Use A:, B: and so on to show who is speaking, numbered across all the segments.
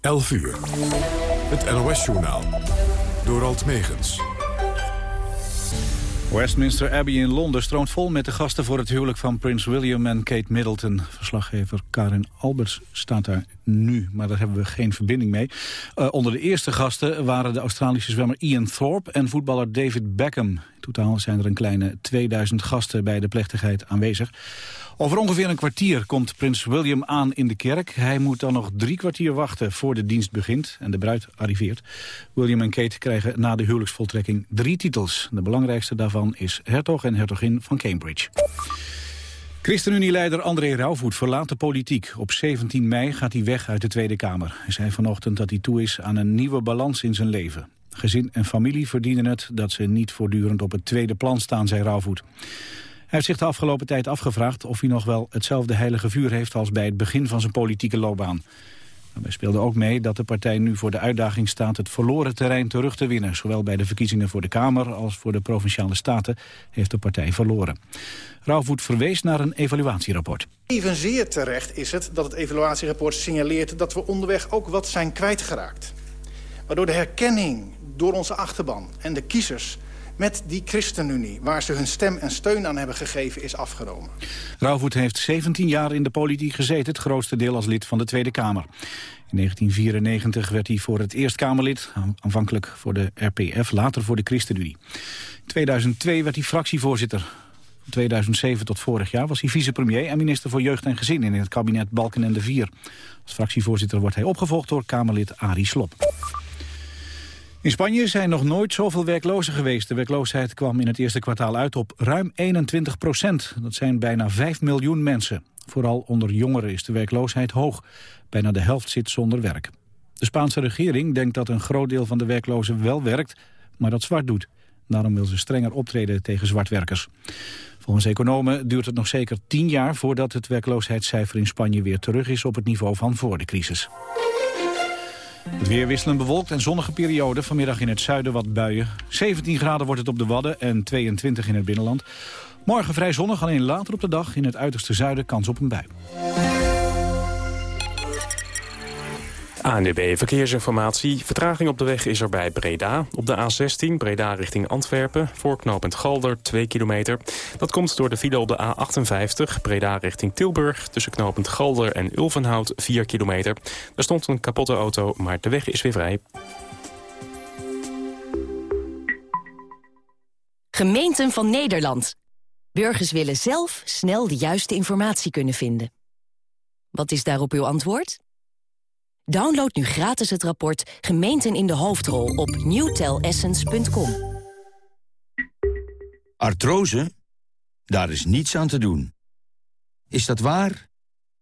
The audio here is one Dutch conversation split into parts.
A: 11 uur. Het NOS-journaal. Door Alt Megens.
B: Westminster Abbey in Londen stroomt vol met de gasten voor het huwelijk van prins William en Kate Middleton. Verslaggever Karin Alberts staat daar nu, maar daar hebben we geen verbinding mee. Uh, onder de eerste gasten waren de Australische zwemmer Ian Thorpe en voetballer David Beckham. Totaal zijn er een kleine 2000 gasten bij de plechtigheid aanwezig. Over ongeveer een kwartier komt prins William aan in de kerk. Hij moet dan nog drie kwartier wachten voor de dienst begint en de bruid arriveert. William en Kate krijgen na de huwelijksvoltrekking drie titels. De belangrijkste daarvan is hertog en hertogin van Cambridge. ChristenUnie-leider André Rauwvoet verlaat de politiek. Op 17 mei gaat hij weg uit de Tweede Kamer. Hij zei vanochtend dat hij toe is aan een nieuwe balans in zijn leven. Gezin en familie verdienen het dat ze niet voortdurend op het tweede plan staan, zei Rauwvoet. Hij heeft zich de afgelopen tijd afgevraagd of hij nog wel hetzelfde heilige vuur heeft als bij het begin van zijn politieke loopbaan. Daarbij speelde ook mee dat de partij nu voor de uitdaging staat het verloren terrein terug te winnen. Zowel bij de verkiezingen voor de Kamer als voor de Provinciale Staten heeft de partij verloren. Rauwvoet verwees naar een evaluatierapport.
C: Evenzeer terecht is het dat het evaluatierapport signaleert dat we onderweg ook wat zijn kwijtgeraakt. Waardoor de herkenning door onze achterban en de kiezers met die ChristenUnie... waar ze hun stem en steun aan hebben gegeven, is afgenomen.
B: Rauwvoet heeft 17 jaar in de politiek gezeten... het grootste deel als lid van de Tweede Kamer. In 1994 werd hij voor het Eerst Kamerlid, aanvankelijk voor de RPF, later voor de ChristenUnie. In 2002 werd hij fractievoorzitter. Van 2007 tot vorig jaar was hij vicepremier en minister voor Jeugd en Gezin in het kabinet Balken en de Vier. Als fractievoorzitter wordt hij opgevolgd door Kamerlid Arie Slop. In Spanje zijn nog nooit zoveel werklozen geweest. De werkloosheid kwam in het eerste kwartaal uit op ruim 21 procent. Dat zijn bijna 5 miljoen mensen. Vooral onder jongeren is de werkloosheid hoog. Bijna de helft zit zonder werk. De Spaanse regering denkt dat een groot deel van de werklozen wel werkt, maar dat zwart doet. Daarom wil ze strenger optreden tegen zwartwerkers. Volgens economen duurt het nog zeker 10 jaar voordat het werkloosheidscijfer in Spanje weer terug is op het niveau van voor de crisis. Het weer wisselend bewolkt en zonnige periode. Vanmiddag in het zuiden wat buien. 17 graden wordt het op de Wadden en 22 in het binnenland. Morgen vrij zonnig, alleen later op de dag in het uiterste zuiden kans op een bui.
D: ANDB Verkeersinformatie. Vertraging op de weg is er bij Breda. Op de A16 Breda richting Antwerpen. Voorknopend Galder 2 kilometer. Dat komt door de file op de A58 Breda richting Tilburg. Tussen knopend Galder en Ulvenhout 4 kilometer. Er stond een kapotte auto, maar de weg is weer vrij.
E: Gemeenten van Nederland. Burgers willen zelf snel de juiste informatie kunnen vinden. Wat is daarop uw antwoord? Download nu gratis het rapport Gemeenten in de Hoofdrol op newtelessence.com.
F: Artrose? Daar is niets aan te doen. Is dat waar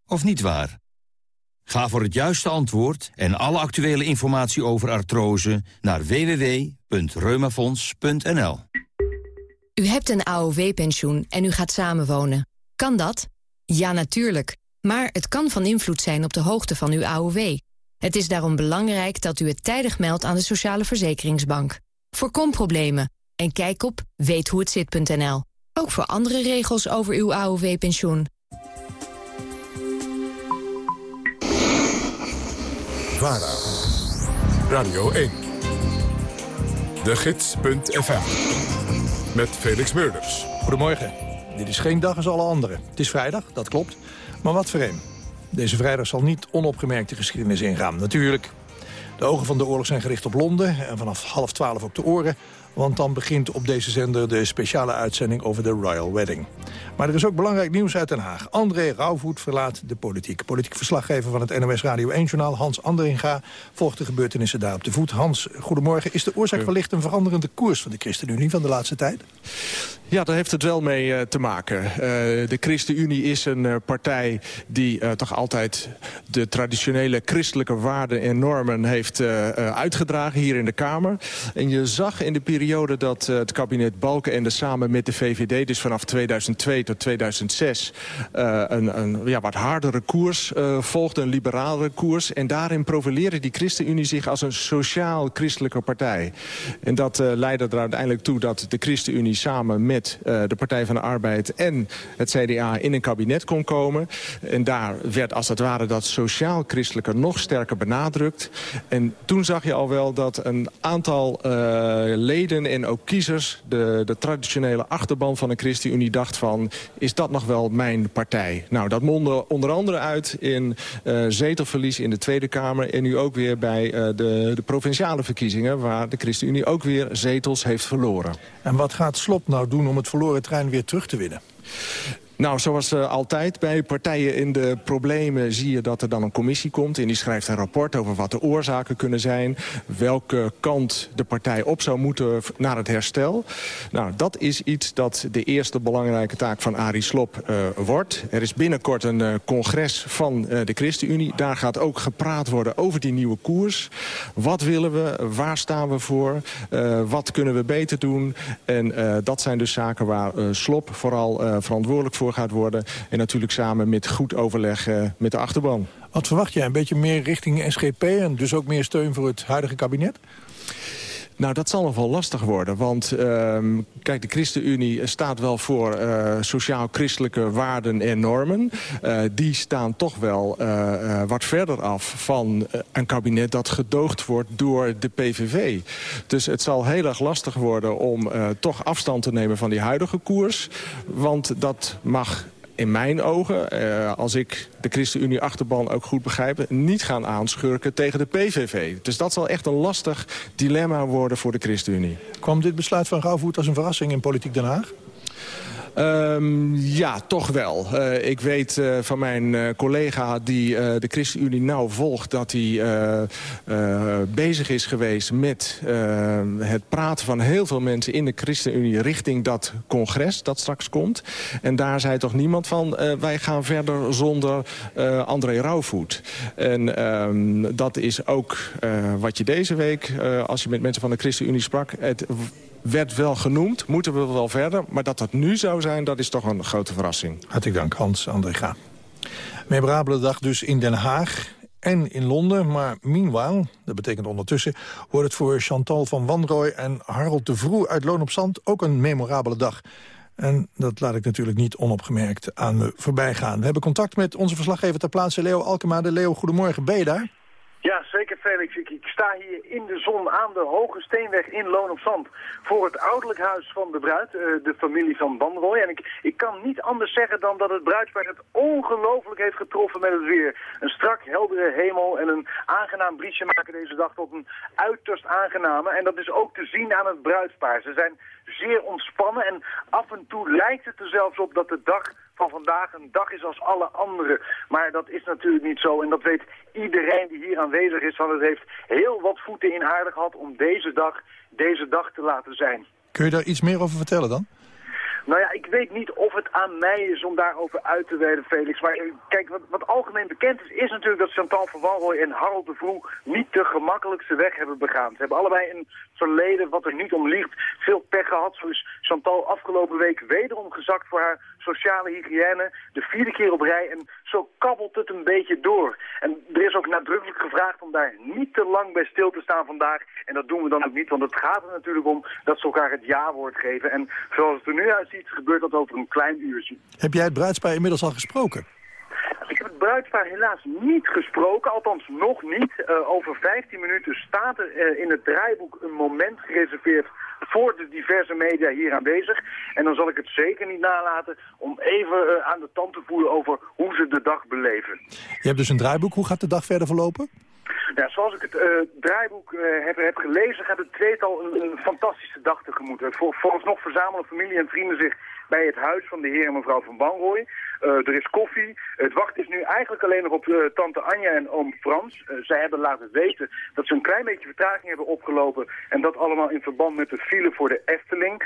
F: of niet waar? Ga voor het juiste antwoord en alle actuele informatie over artrose naar www.reumafonds.nl.
G: U hebt een AOW-pensioen en u gaat samenwonen. Kan dat? Ja, natuurlijk. Maar het kan van invloed zijn op de hoogte van uw AOW. Het is daarom belangrijk dat u het tijdig meldt aan de Sociale Verzekeringsbank. Voorkom problemen en kijk op weethoehetzit.nl. Ook voor andere regels over uw AOW-pensioen.
A: VARA, Radio 1, de gids.fm, met Felix Meurders.
H: Goedemorgen. Dit is geen dag als alle anderen. Het is vrijdag, dat klopt. Maar wat voor een. Deze vrijdag zal niet onopgemerkt de geschiedenis ingaan. Natuurlijk, de ogen van de oorlog zijn gericht op Londen... en vanaf half twaalf ook de oren... want dan begint op deze zender de speciale uitzending over de Royal Wedding. Maar er is ook belangrijk nieuws uit Den Haag. André Rauwvoet verlaat de politiek. Politiek verslaggever van het NOS Radio 1-journaal Hans Anderinga... volgt de gebeurtenissen daar op de voet. Hans, goedemorgen. Is de oorzaak wellicht een veranderende koers van de ChristenUnie van de laatste tijd?
I: Ja, daar heeft het wel mee uh, te maken. Uh, de ChristenUnie is een uh, partij die toch altijd de traditionele christelijke waarden en normen heeft uitgedragen hier in de Kamer. En je zag in de periode periode dat het kabinet Balkenende samen met de VVD... dus vanaf 2002 tot 2006 een, een ja, wat hardere koers volgde, een liberalere koers. En daarin profileerde die ChristenUnie zich als een sociaal-christelijke partij. En dat leidde er uiteindelijk toe dat de ChristenUnie samen met de Partij van de Arbeid... en het CDA in een kabinet kon komen. En daar werd als het ware dat sociaal-christelijke nog sterker benadrukt. En toen zag je al wel dat een aantal leden en ook kiezers... De, de traditionele achterban van de ChristenUnie dacht van... is dat nog wel mijn partij? Nou, dat mondde onder andere uit in uh, zetelverlies in de Tweede Kamer... en nu ook weer bij uh, de, de provinciale verkiezingen... waar de ChristenUnie ook weer zetels heeft verloren.
H: En wat gaat Slop nou doen om het verloren trein weer terug te winnen?
I: Nou, zoals uh, altijd bij partijen in de problemen zie je dat er dan een commissie komt... en die schrijft een rapport over wat de oorzaken kunnen zijn... welke kant de partij op zou moeten naar het herstel. Nou, dat is iets dat de eerste belangrijke taak van Arie Slop uh, wordt. Er is binnenkort een uh, congres van de ChristenUnie. Daar gaat ook gepraat worden over die nieuwe koers. Wat willen we? Waar staan we voor? wat kunnen we beter doen? En dat zijn dus zaken waar Slop vooral verantwoordelijk voor gaat worden. En natuurlijk samen met goed overleg uh, met de achterban.
H: Wat verwacht jij? Een beetje meer richting SGP en dus ook meer steun voor het huidige kabinet?
I: Nou, dat zal nog wel lastig worden. Want uh, kijk, de ChristenUnie staat wel voor uh, sociaal-christelijke waarden en normen. Uh, die staan toch wel uh, wat verder af van een kabinet dat gedoogd wordt door de PVV. Dus het zal heel erg lastig worden om toch afstand te nemen van die huidige koers. Want dat mag in mijn ogen, eh, als ik de ChristenUnie-achterban ook goed begrijp... niet gaan aanschurken tegen de PVV. Dus dat zal echt een lastig dilemma worden voor de ChristenUnie.
H: Kwam dit besluit van Rauwvoet als een verrassing in Politiek Den Haag?
I: Um, ja, toch wel. Uh, ik weet uh, van mijn uh, collega die de ChristenUnie nauw volgt... dat hij bezig is geweest met het praten van heel veel mensen in de ChristenUnie... richting dat congres dat straks komt. En daar zei toch niemand van... wij gaan verder zonder André Rauwvoet. En um, dat is ook wat je deze week, als je met mensen van de ChristenUnie sprak... werd wel genoemd, moeten we wel verder. Maar dat dat nu zou zijn, dat is toch een grote verrassing.
H: Hartelijk dank, Hans Andrega. Memorabele dag dus in Den Haag en in Londen. Maar meanwhile, dat betekent ondertussen... wordt het voor Chantal van Wanrooy en Harold de Vroe uit Loon op Zand... ook een memorabele dag. En dat laat ik natuurlijk niet onopgemerkt aan me voorbij gaan. We hebben contact met onze verslaggever ter plaatse, Leo Alkema. Leo, goedemorgen. Ben je daar?
J: Ja, zeker Felix. Ik, sta hier in de zon aan de Hoge Steenweg in Loon op Zand voor het ouderlijk huis van de bruid, uh, de familie van Banroy. En ik, ik kan niet anders zeggen dan dat het bruidspaar het ongelooflijk heeft getroffen met het weer. Een strak, heldere hemel en een aangenaam briesje maken deze dag tot een uiterst aangename. En dat is ook te zien aan het bruidspaar. Ze zijn zeer ontspannen en af en toe lijkt het er zelfs op dat de dag van vandaag een dag is als alle andere. Maar dat is natuurlijk niet zo en dat weet iedereen die hier aanwezig is. Want het heeft heel wat voeten in aarde gehad om deze dag, deze dag te laten zijn.
H: Kun je daar iets meer over vertellen dan?
J: Nou ja, ik weet niet of het aan mij is om daarover uit te wijden, Felix. Maar eh, kijk, wat, wat algemeen bekend is, is natuurlijk dat Chantal van Walrooy en Harold de Vroeg niet de gemakkelijkste weg hebben begaan. Ze hebben allebei een verleden wat er niet om ligt. Veel pech gehad. Zo is Chantal afgelopen week wederom gezakt voor haar sociale hygiëne. De vierde keer op rij en zo kabbelt het een beetje door. En er is ook nadrukkelijk gevraagd om daar niet te lang bij stil te staan vandaag. En dat doen we dan ook niet, want het gaat er natuurlijk om dat ze elkaar het ja-woord geven. En zoals het er nu uitziet, gebeurt dat over een klein uurtje.
H: Heb jij het bruidspaar inmiddels al gesproken?
J: Ik heb het bruidspaar helaas niet gesproken, althans nog niet. Uh, over 15 minuten staat er uh, in het draaiboek een moment gereserveerd voor de diverse media hier aanwezig. En dan zal ik het zeker niet nalaten om even uh, aan de tand te voelen over hoe ze de dag beleven.
H: Je hebt dus een draaiboek. Hoe gaat de dag verder verlopen?
J: Ja, zoals ik het uh, draaiboek uh, heb, heb, gelezen, gaat het tweetal een, een fantastische dag tegemoet. Voor, vooralsnog verzamelen familie en vrienden zich bij het huis van de heer en mevrouw van Banrooy. Uh, er is koffie. Het wacht is nu eigenlijk alleen nog op uh, tante Anja en oom Frans. Uh, zij hebben laten weten dat ze een klein beetje vertraging hebben opgelopen. En dat allemaal in verband met de file voor de Efteling.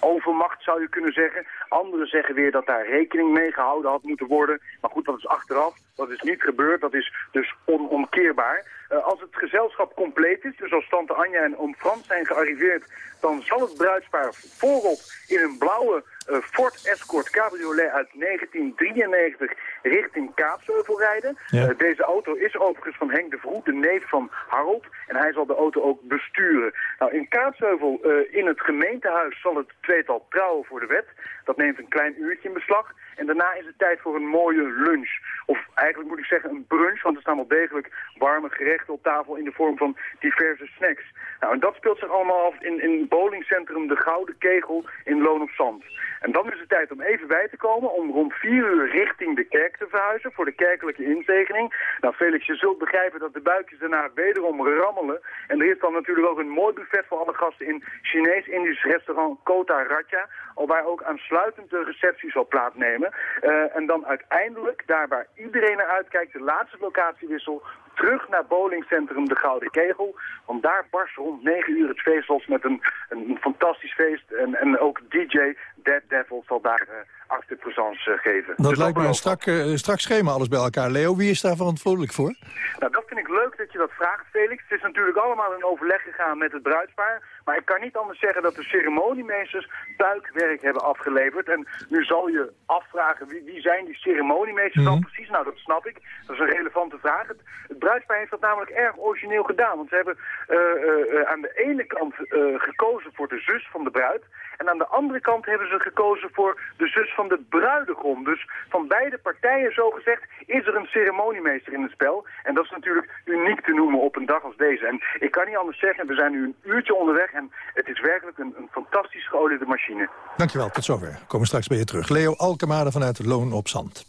J: overmacht zou je kunnen zeggen. Anderen zeggen weer dat daar rekening mee gehouden had moeten worden. Maar goed, dat is achteraf. Dat is niet gebeurd. Dat is dus onomkeerbaar. Eh, als het gezelschap compleet is, dus als tante Anja en oom Frans zijn gearriveerd, dan zal het bruidspaar voorop in een blauwe uh, Ford Escort Cabriolet uit 1993 richting Kaapsheuvel rijden.
H: Ja.
J: Uh, deze auto is overigens van Henk de Vroe, de neef van Harold. En hij zal de auto ook besturen. Nou, in Kaapsheuvel, uh, in het gemeentehuis, zal het tweetal trouwen voor de wet. Dat neemt een klein uurtje in beslag. En daarna is het tijd voor een mooie lunch. Of eigenlijk moet ik zeggen een brunch, want er staan wel degelijk warme gerechten op tafel in de vorm van diverse snacks. Nou, en dat speelt zich allemaal af in, in bowlingcentrum De Gouden Kegel in Loon op Zand. En dan is het tijd om even bij te komen, om rond 4 uur richting de kerk te verhuizen voor de kerkelijke inzegening. Nou Felix, je zult begrijpen dat de buikjes daarna wederom rammelen. En er is dan natuurlijk ook een mooi buffet voor alle gasten in Chinees-Indisch restaurant Kota Ratja, waar ook aansluitend de receptie zal plaatsnemen. Uh, en dan uiteindelijk, daar waar iedereen naar uitkijkt, de laatste locatiewissel terug naar bowlingcentrum De Gouden Kegel. Want daar barst rond 9 uur het feest los met een, een fantastisch feest. En, en ook DJ Dead Devil zal daar uh, acte présence uh, geven.
H: Dat dus lijkt me een strak, uh, strak schema alles bij elkaar. Leo, wie is daar verantwoordelijk voor?
J: Nou, dat vind ik leuk dat je dat vraagt, Felix. Het is natuurlijk allemaal in overleg gegaan met het bruidspaar. Maar ik kan niet anders zeggen dat de ceremoniemeesters puikwerk hebben afgeleverd. En nu zal je afvragen, wie, wie zijn die ceremoniemeesters dan mm -hmm. precies? Nou, dat snap ik. Dat is een relevante vraag. Het, het bruidspaar heeft dat namelijk erg origineel gedaan. Want ze hebben uh, uh, aan de ene kant gekozen voor de zus van de bruid. En aan de andere kant hebben ze gekozen voor de zus van de bruidegom. Dus van beide partijen, zo gezegd, is er een ceremoniemeester in het spel. En dat is natuurlijk uniek te noemen op een dag als deze. En ik kan niet anders zeggen, we zijn nu een uurtje onderweg en het is werkelijk een, een fantastisch geoliede machine.
H: Dankjewel, tot zover. We komen straks bij je terug. Leo Alkemade vanuit Loon op Zand.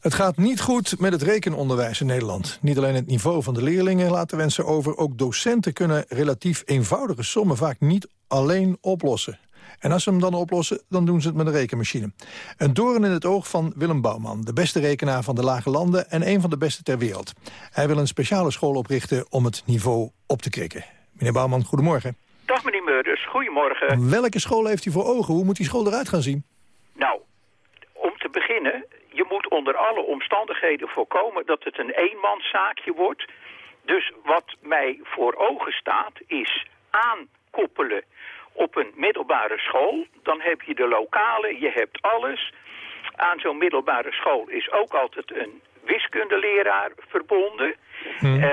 H: Het gaat niet goed met het rekenonderwijs in Nederland. Niet alleen het niveau van de leerlingen laat de wensen over... ook docenten kunnen relatief eenvoudige sommen vaak niet alleen oplossen. En als ze hem dan oplossen, dan doen ze het met een rekenmachine. Een doorn in het oog van Willem Bouwman, de beste rekenaar van de Lage Landen... en een van de beste ter wereld. Hij wil een speciale school oprichten om het niveau op te krikken. Meneer Bouwman, goedemorgen.
K: Dag meneer Meurders, goedemorgen.
H: Welke school heeft u voor ogen? Hoe moet die school eruit gaan zien?
K: Nou, om te beginnen, je moet onder alle omstandigheden voorkomen dat het een eenmanszaakje wordt. Dus wat mij voor ogen staat is aankoppelen op een middelbare school. Dan heb je de lokale, je hebt alles. Aan zo'n middelbare school is ook altijd een wiskundeleraar verbonden. Hmm. Uh,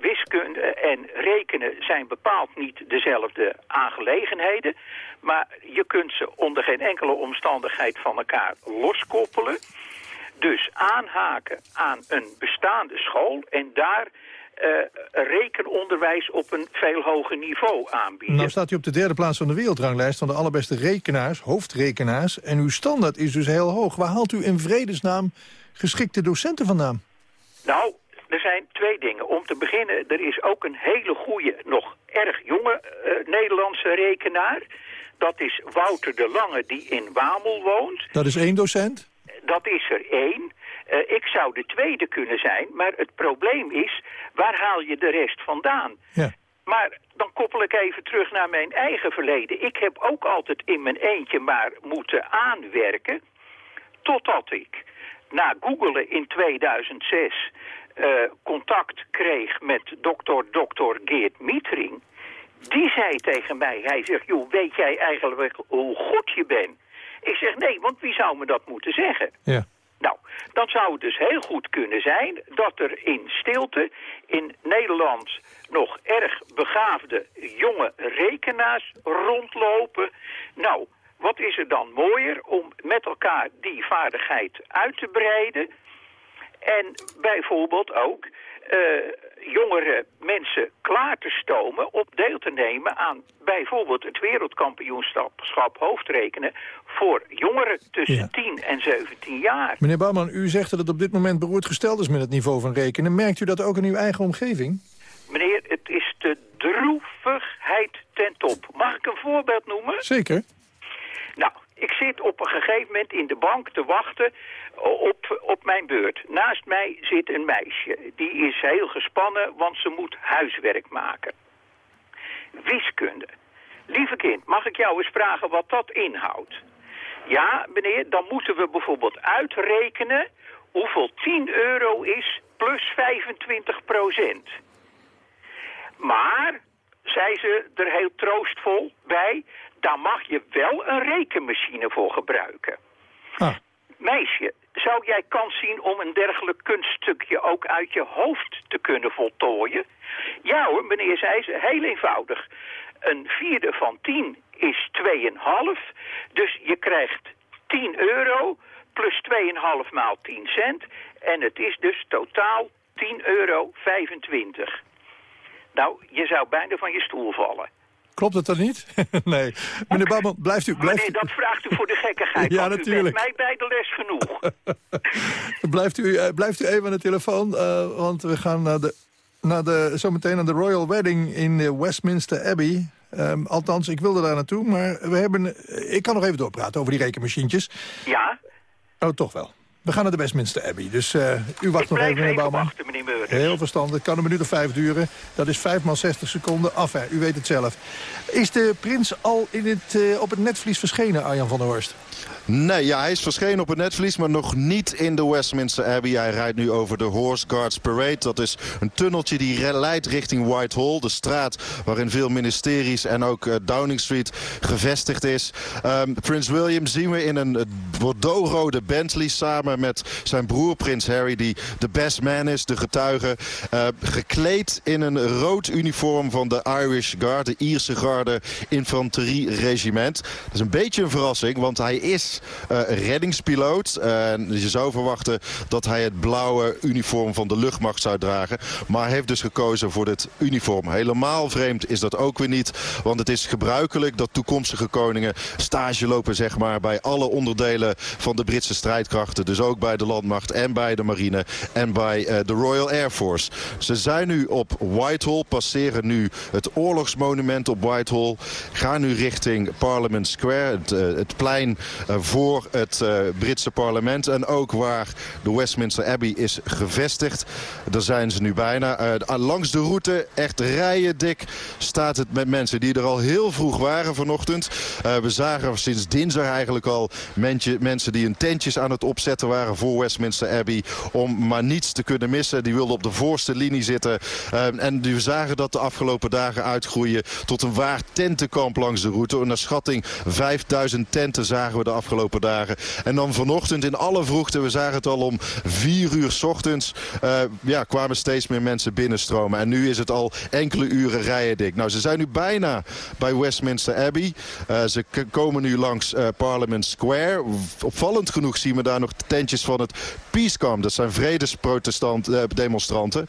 K: wiskunde en rekenen zijn bepaald niet dezelfde aangelegenheden. Maar je kunt ze onder geen enkele omstandigheid van elkaar loskoppelen. Dus aanhaken aan een bestaande school en daar rekenonderwijs op een veel hoger niveau aanbieden.
H: Nou staat u op de derde plaats van de wereldranglijst van de allerbeste rekenaars, hoofdrekenaars. En uw standaard is dus heel hoog. Waar haalt u in vredesnaam geschikte docenten vandaan?
K: Nou, er zijn twee dingen. Om te beginnen, er is ook een hele goede, nog erg jonge uh, Nederlandse rekenaar. Dat is Wouter de Lange, die in Wamel woont.
H: Dat is één docent?
K: Dat is er één. Uh, ik zou de tweede kunnen zijn, maar het probleem is, waar haal je de rest vandaan?
H: Ja.
K: Maar dan koppel ik even terug naar mijn eigen verleden. Ik heb ook altijd in mijn eentje maar moeten aanwerken, totdat ik na googelen in 2006 uh, contact kreeg met dokter dokter Geert Mietring. Die zei tegen mij, hij zegt, joh, weet jij eigenlijk hoe goed je bent? Ik zeg, nee, want wie zou me dat moeten zeggen?
H: Ja.
K: Nou, dan zou dus heel goed kunnen zijn dat er in stilte in Nederland nog erg begaafde jonge rekenaars rondlopen. Nou, wat is er dan mooier om met elkaar die vaardigheid uit te breiden... En bijvoorbeeld ook uh, jongere mensen klaar te stomen op deel te nemen aan bijvoorbeeld het wereldkampioenschap hoofdrekenen voor jongeren tussen ja. 10 en 17 jaar.
H: Meneer Bouwman, u zegt dat het op dit moment beroerd gesteld is met het niveau van rekenen. Merkt u dat ook in uw eigen omgeving?
K: Meneer, het is de droevigheid ten top. Mag ik een voorbeeld noemen?
H: Zeker.
K: Nou, ik zit op een gegeven moment in de bank te wachten op, op mijn beurt. Naast mij zit een meisje. Die is heel gespannen, want ze moet huiswerk maken. Wiskunde. Lieve kind, mag ik jou eens vragen wat dat inhoudt? Ja, meneer, dan moeten we bijvoorbeeld uitrekenen hoeveel 10 euro is plus 25 procent. Maar, zei ze er heel troostvol bij, daar mag je wel een rekenmachine voor gebruiken.
H: Ah.
K: Meisje, zou jij kans zien om een dergelijk kunststukje ook uit je hoofd te kunnen voltooien? Ja hoor, meneer zei ze, heel eenvoudig. Een vierde van 10 is 2,5. Dus je krijgt 10 euro plus 2,5 maal 10 cent. En het is dus totaal 10,25 euro. Nou, je zou bijna van je stoel vallen.
H: Klopt het dan niet? nee. Meneer Bouwman, blijft u... Blijft...
K: Meneer, dat vraagt u voor de gekkigheid.
H: Ja, natuurlijk.
K: Mij bij de les genoeg.
H: blijft, u, eh, blijft u even aan de telefoon, eh, want we gaan naar de, naar de, zometeen naar de Royal Wedding in de Westminster Abbey. Ehm, althans, ik wilde daar naartoe, maar we hebben, ik kan nog even doorpraten over die rekenmachientjes.
K: ja?
H: Oh, toch wel. We gaan naar de Westminster Abbey, dus eh, u wacht
K: Ik
H: nog even, meneer Bouwman.
K: wachten, meneer Meurders.
H: Heel verstandig. Het kan een minuut of vijf duren. Dat is vijf maal 60 seconden. Af, hè. U weet het zelf. Is de prins al in het, eh, op het netvlies verschenen, Arjan van der Horst?
L: Nee, ja, hij is verschenen op het netvlies, maar nog niet in de Westminster Abbey. Hij rijdt nu over de Horse Guards Parade. Dat is een tunneltje die leidt richting Whitehall. De straat waarin veel ministeries en ook eh, Downing Street gevestigd is. Ehm, Prins William zien we in een eh, bordeauxrode Bentley samen met zijn broer Prins Harry... die de best man is, de getuige. eh, gekleed in een rood uniform van de Irish Guard, de Ierse garde infanterieregiment. Dat is een beetje een verrassing, want hij is eh, reddingspiloot. Je zou verwachten dat hij het blauwe uniform van de luchtmacht zou dragen. Maar heeft dus gekozen voor dit uniform. Helemaal vreemd is dat ook weer niet. Want het is gebruikelijk dat toekomstige koningen stage lopen zeg maar, bij alle onderdelen van de Britse strijdkrachten. Dus ook bij de landmacht en bij de marine en bij eh, de Royal Air Force. Ze zijn nu op Whitehall, passeren nu het oorlogsmonument op Whitehall. Gaan nu richting Parliament Square, het, eh, het plein voor het eh, Britse parlement. En ook waar de Westminster Abbey is gevestigd. Daar zijn ze nu bijna. Eh, langs de route, echt rijen dik, staat het met mensen die er al heel vroeg waren vanochtend. Eh, we zagen sinds dinsdag eigenlijk al mensen die hun tentjes aan het opzetten waren voor Westminster Abbey. Om maar niets te kunnen missen. Die wilden op de voorste linie zitten. Eh, en we zagen dat de afgelopen dagen uitgroeien tot een waar tentenkamp langs de route. Naar schatting 5000 tenten zagen we de afgelopen dagen. En dan vanochtend in alle vroegte, we zagen het al om 4 uur 's ochtends, eh, ja, kwamen steeds meer mensen binnenstromen. En nu is het al enkele uren rijden dik. Nou, ze zijn nu bijna bij Westminster Abbey. Eh, ze komen nu langs eh, Parliament Square. Opvallend genoeg zien we daar nog tentjes van het Peace Camp. Dat zijn vredesdemonstranten.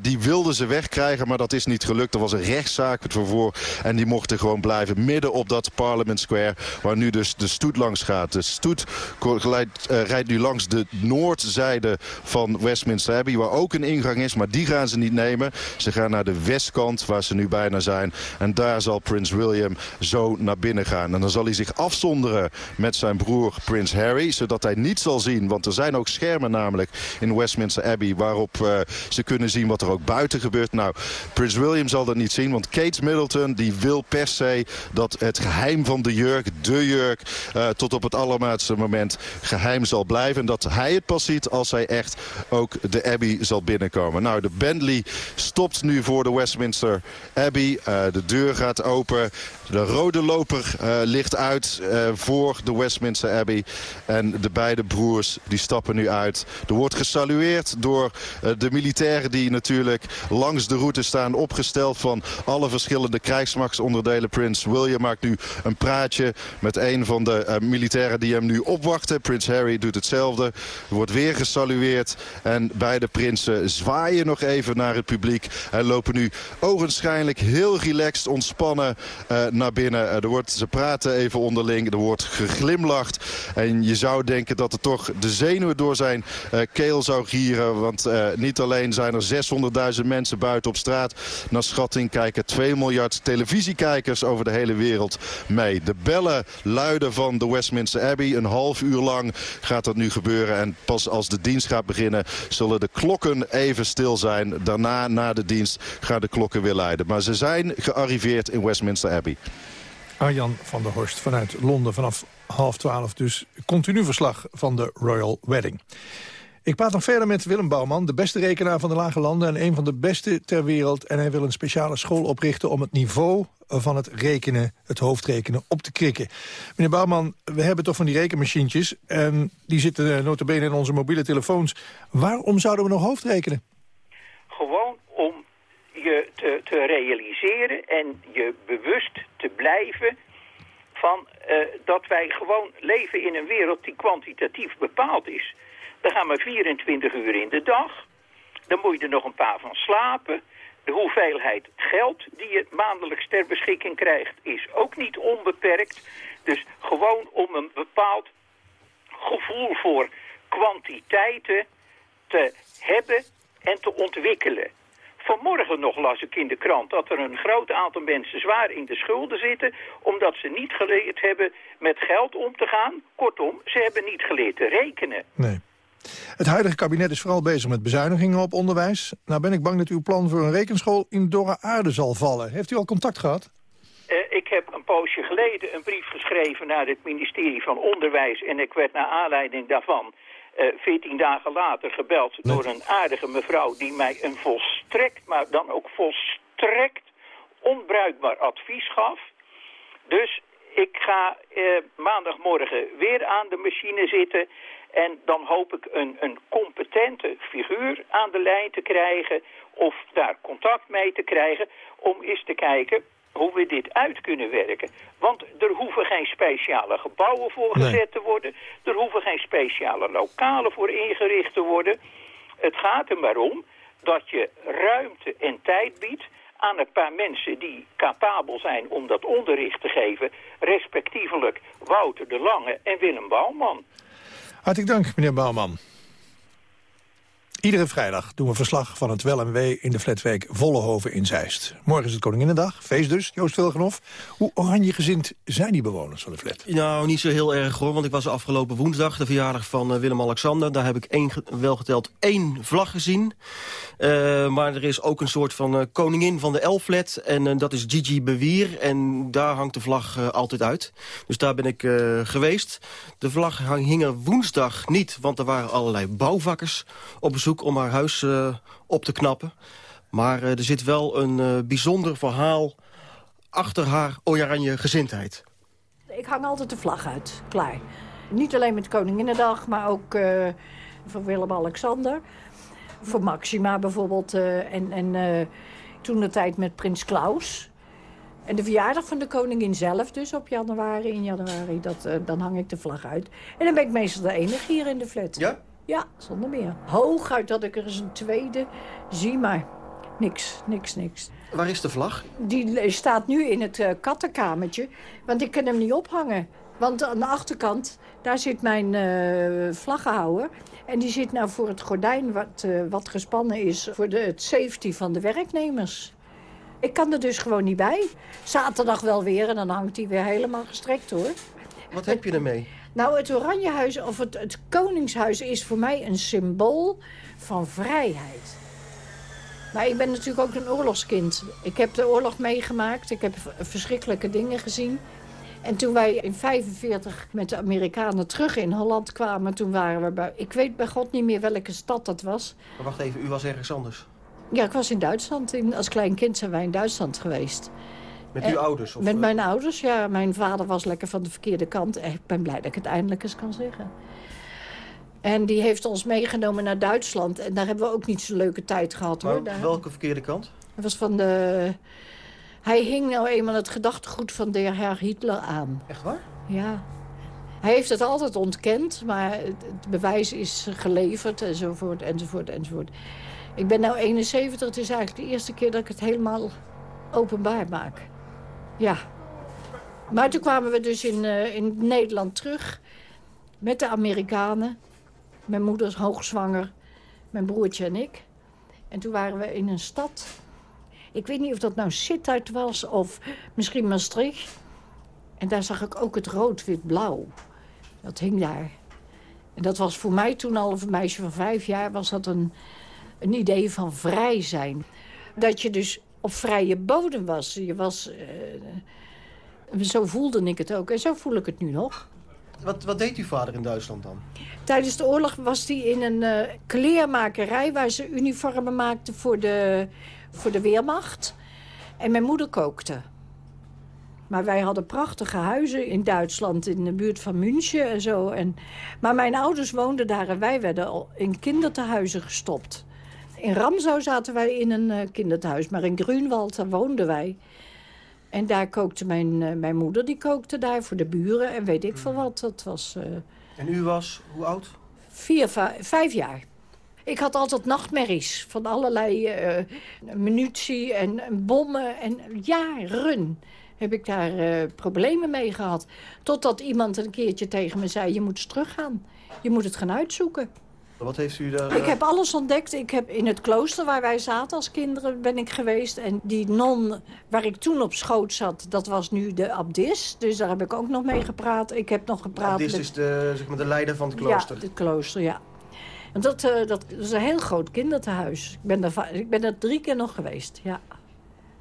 L: Die wilden ze wegkrijgen, maar dat is niet gelukt. Er was een rechtszaak ervoor en die mochten gewoon blijven midden op dat Parliament Square... waar nu dus de stoet langs gaat. De stoet geleidt, eh, rijdt nu langs de noordzijde van Westminster Abbey... waar ook een ingang is, maar die gaan ze niet nemen. Ze gaan naar de westkant, waar ze nu bijna zijn. En daar zal Prins William zo naar binnen gaan. En dan zal hij zich afzonderen met zijn broer Prins Harry... zodat hij niet zal zien, want er zijn ook schermen namelijk in Westminster Abbey... waarop eh, ze kunnen zien wat er ook buiten gebeurt. Nou, Prins William zal dat niet zien, want Kate Middleton die wil per se... dat het geheim van de jurk, de jurk, eh, tot op het allerlaatste moment geheim zal blijven. En dat hij het pas ziet als hij echt ook de Abbey zal binnenkomen. Nou, de Bentley stopt nu voor de Westminster Abbey. Eh, de deur gaat open. De rode loper eh, ligt uit eh, voor de Westminster Abbey. En de beide broers die stappen nu uit. Er wordt gesalueerd door de militairen die natuurlijk langs de route staan. Opgesteld van alle verschillende krijgsmachtsonderdelen. Prins William maakt nu een praatje met een van de militairen die hem nu opwachten. Prins Harry doet hetzelfde. Wordt weer gesalueerd. En beide prinsen zwaaien nog even naar het publiek. En lopen nu ogenschijnlijk heel relaxed, ontspannen eh, naar binnen. Eh, er wordt, ze praten even onderling. Er wordt geglimlacht. En je zou denken dat er toch de zenuwen door zijn eh, keel zou gieren. Want niet alleen zijn er 600.000 mensen buiten op straat. Naar schatting kijken 2 miljard televisiekijkers over de hele wereld mee. De bellen luiden van de Westminster Abbey. Een half uur lang gaat dat nu gebeuren. En pas als de dienst gaat beginnen zullen de klokken even stil zijn. Daarna, na de dienst, gaan de klokken weer luiden. Maar ze zijn gearriveerd in Westminster Abbey.
H: Arjan van der Horst vanuit Londen vanaf half twaalf. Dus continu verslag van de Royal Wedding. Ik praat nog verder met Willem Bouwman, de beste rekenaar van de Lage Landen... en een van de beste ter wereld. En hij wil een speciale school oprichten om het niveau van het rekenen, het hoofdrekenen, op te krikken. Meneer Bouwman, we hebben toch van die rekenmachientjes... en die zitten eh, notabene in onze mobiele telefoons. Waarom zouden we nog hoofdrekenen?
K: Gewoon om je te, te realiseren en je bewust te blijven van uh, dat wij gewoon leven in een wereld die kwantitatief bepaald is. Dan gaan we 24 uur in de dag. Dan moet je er nog een paar van slapen. De hoeveelheid geld die je maandelijks ter beschikking krijgt is ook niet onbeperkt. Dus gewoon om een bepaald gevoel voor kwantiteiten te hebben en te ontwikkelen. Vanmorgen nog las ik in de krant dat er een groot aantal mensen zwaar in de schulden zitten... omdat ze niet geleerd hebben met geld om te gaan. Kortom, ze hebben niet geleerd te rekenen.
H: Nee. Het huidige kabinet is vooral bezig met bezuinigingen op onderwijs. Nou ben ik bang dat uw plan voor een rekenschool in dorre aarde zal vallen. Heeft u al contact gehad?
K: Uh, ik heb een poosje geleden een brief geschreven naar het ministerie van Onderwijs... en ik werd naar aanleiding daarvan eh, veertien dagen later gebeld door een aardige mevrouw... die mij een volstrekt, maar dan ook volstrekt onbruikbaar advies gaf. Dus ik ga eh, maandagmorgen weer aan de machine zitten... en dan hoop ik een, een competente figuur aan de lijn te krijgen... of daar contact mee te krijgen om eens te kijken hoe we dit uit kunnen werken. Want er hoeven geen speciale gebouwen voor gezet te worden. Er hoeven geen speciale lokalen voor ingericht te worden. Het gaat er maar om dat je ruimte en tijd biedt aan een paar mensen die capabel zijn om dat onderricht te geven. Respectievelijk Wouter de Lange en Willem Bouwman.
H: Hartelijk dank, meneer Bouwman. Iedere vrijdag doen we verslag van het wel en wee in de flatweek Vollehoven in Zeist. Morgen is het Koninginnedag, feest dus, Joost Vilgenhof. Hoe oranjegezind zijn die bewoners van de flat?
M: Nou, niet zo heel erg hoor, want ik was afgelopen woensdag... de verjaardag van uh, Willem-Alexander. Daar heb ik één, wel geteld één vlag gezien. Uh, maar er is ook een soort van uh, koningin van de L-flat. En dat is Gigi Bewier. En daar hangt de vlag altijd uit. Dus daar ben ik geweest. De vlag hing er woensdag niet, want er waren allerlei bouwvakkers op bezoek om haar huis uh, op te knappen. Maar uh, er zit wel een uh, bijzonder verhaal achter haar oranje gezindheid.
N: Ik hang altijd de vlag uit, klaar. Niet alleen met Koninginnedag, maar ook voor Willem-Alexander. Voor Maxima bijvoorbeeld. en en toen de tijd met Prins Klaus. En de verjaardag van de koningin zelf dus op januari. In januari, dat, dan hang ik de vlag uit. En dan ben ik meestal de enige hier in de flat.
M: Ja?
N: Ja, zonder meer. Hooguit dat ik er eens een tweede zie, maar niks, niks, niks.
M: Waar is de vlag?
N: Die staat nu in het uh, kattenkamertje, want ik kan hem niet ophangen. Want aan de achterkant, daar zit mijn uh, vlaggenhouwer. En die zit nou voor het gordijn wat, uh, wat gespannen is voor de, het safety van de werknemers. Ik kan er dus gewoon niet bij. Zaterdag wel weer en dan hangt hij weer helemaal gestrekt hoor.
M: Wat heb je ermee?
N: Nou, het Oranjehuis of het, het Koningshuis is voor mij een symbool van vrijheid. Maar ik ben natuurlijk ook een oorlogskind. Ik heb de oorlog meegemaakt. Ik heb verschrikkelijke dingen gezien. En toen wij in 45 met de Amerikanen terug in Holland kwamen... toen waren we bij... Ik weet bij God niet meer welke stad dat was.
M: Maar wacht even, u was ergens anders?
N: Ja, ik was in Duitsland. Als klein kind zijn wij in Duitsland geweest.
M: Met uw ouders? Of
N: met mijn ouders, ja. Mijn vader was lekker van de verkeerde kant. Ik ben blij dat ik het eindelijk eens kan zeggen. En die heeft ons meegenomen naar Duitsland. En daar hebben we ook niet zo'n leuke tijd gehad, hoor. Daar...
M: welke verkeerde kant?
N: Dat was van de... Hij hing nou eenmaal het gedachtegoed van de heer Hitler aan.
M: Echt waar?
N: Ja. Hij heeft het altijd ontkend, maar het bewijs is geleverd enzovoort, enzovoort, enzovoort. Ik ben nu 71, het is eigenlijk de eerste keer dat ik het helemaal openbaar maak. Ja. Maar toen kwamen we dus in, uh, in Nederland terug met de Amerikanen. Mijn moeder is hoogzwanger, mijn broertje en ik. En toen waren we in een stad. Ik weet niet of dat nou Sittard was of misschien Maastricht. En daar zag ik ook het rood-wit-blauw. Dat hing daar. En dat was voor mij toen al, een meisje van vijf jaar... was dat een, een idee van vrij zijn. Dat je dus op vrije bodem was. Je was uh, zo voelde ik het ook. En zo voel ik het nu nog.
M: Wat, wat deed uw vader in Duitsland dan?
N: Tijdens de oorlog was hij in een uh, kleermakerij... waar ze uniformen maakten voor de, voor de Weermacht. En mijn moeder kookte. Maar wij hadden prachtige huizen in Duitsland, in de buurt van München en zo. En, maar mijn ouders woonden daar en wij werden al in kinderthuizen gestopt. In Ramsau zaten wij in een uh, kinderthuis, maar in Grunwald daar woonden wij. En daar kookte mijn, uh, mijn moeder, die kookte daar voor de buren en weet ik veel wat. Dat was... Uh,
M: en u was hoe oud?
N: Vier, vijf jaar. Ik had altijd nachtmerries van allerlei munitie en, en bommen en jaren heb ik daar uh, problemen mee gehad. Totdat iemand een keertje tegen me zei, je moet eens teruggaan. Je moet het gaan uitzoeken.
M: Wat heeft u daar...
N: Ik heb alles ontdekt. Ik heb in het klooster waar wij zaten als kinderen ben ik geweest. En die non waar ik toen op schoot zat, dat was nu de abdis. Dus daar heb ik ook nog mee gepraat. Ik heb nog gepraat...
M: De abdis is de, zeg maar, de leider van het klooster?
N: Ja, het klooster, ja. En dat, uh, dat is een heel groot kinderthuis. Ik ben, er, ik ben er drie keer nog geweest, ja.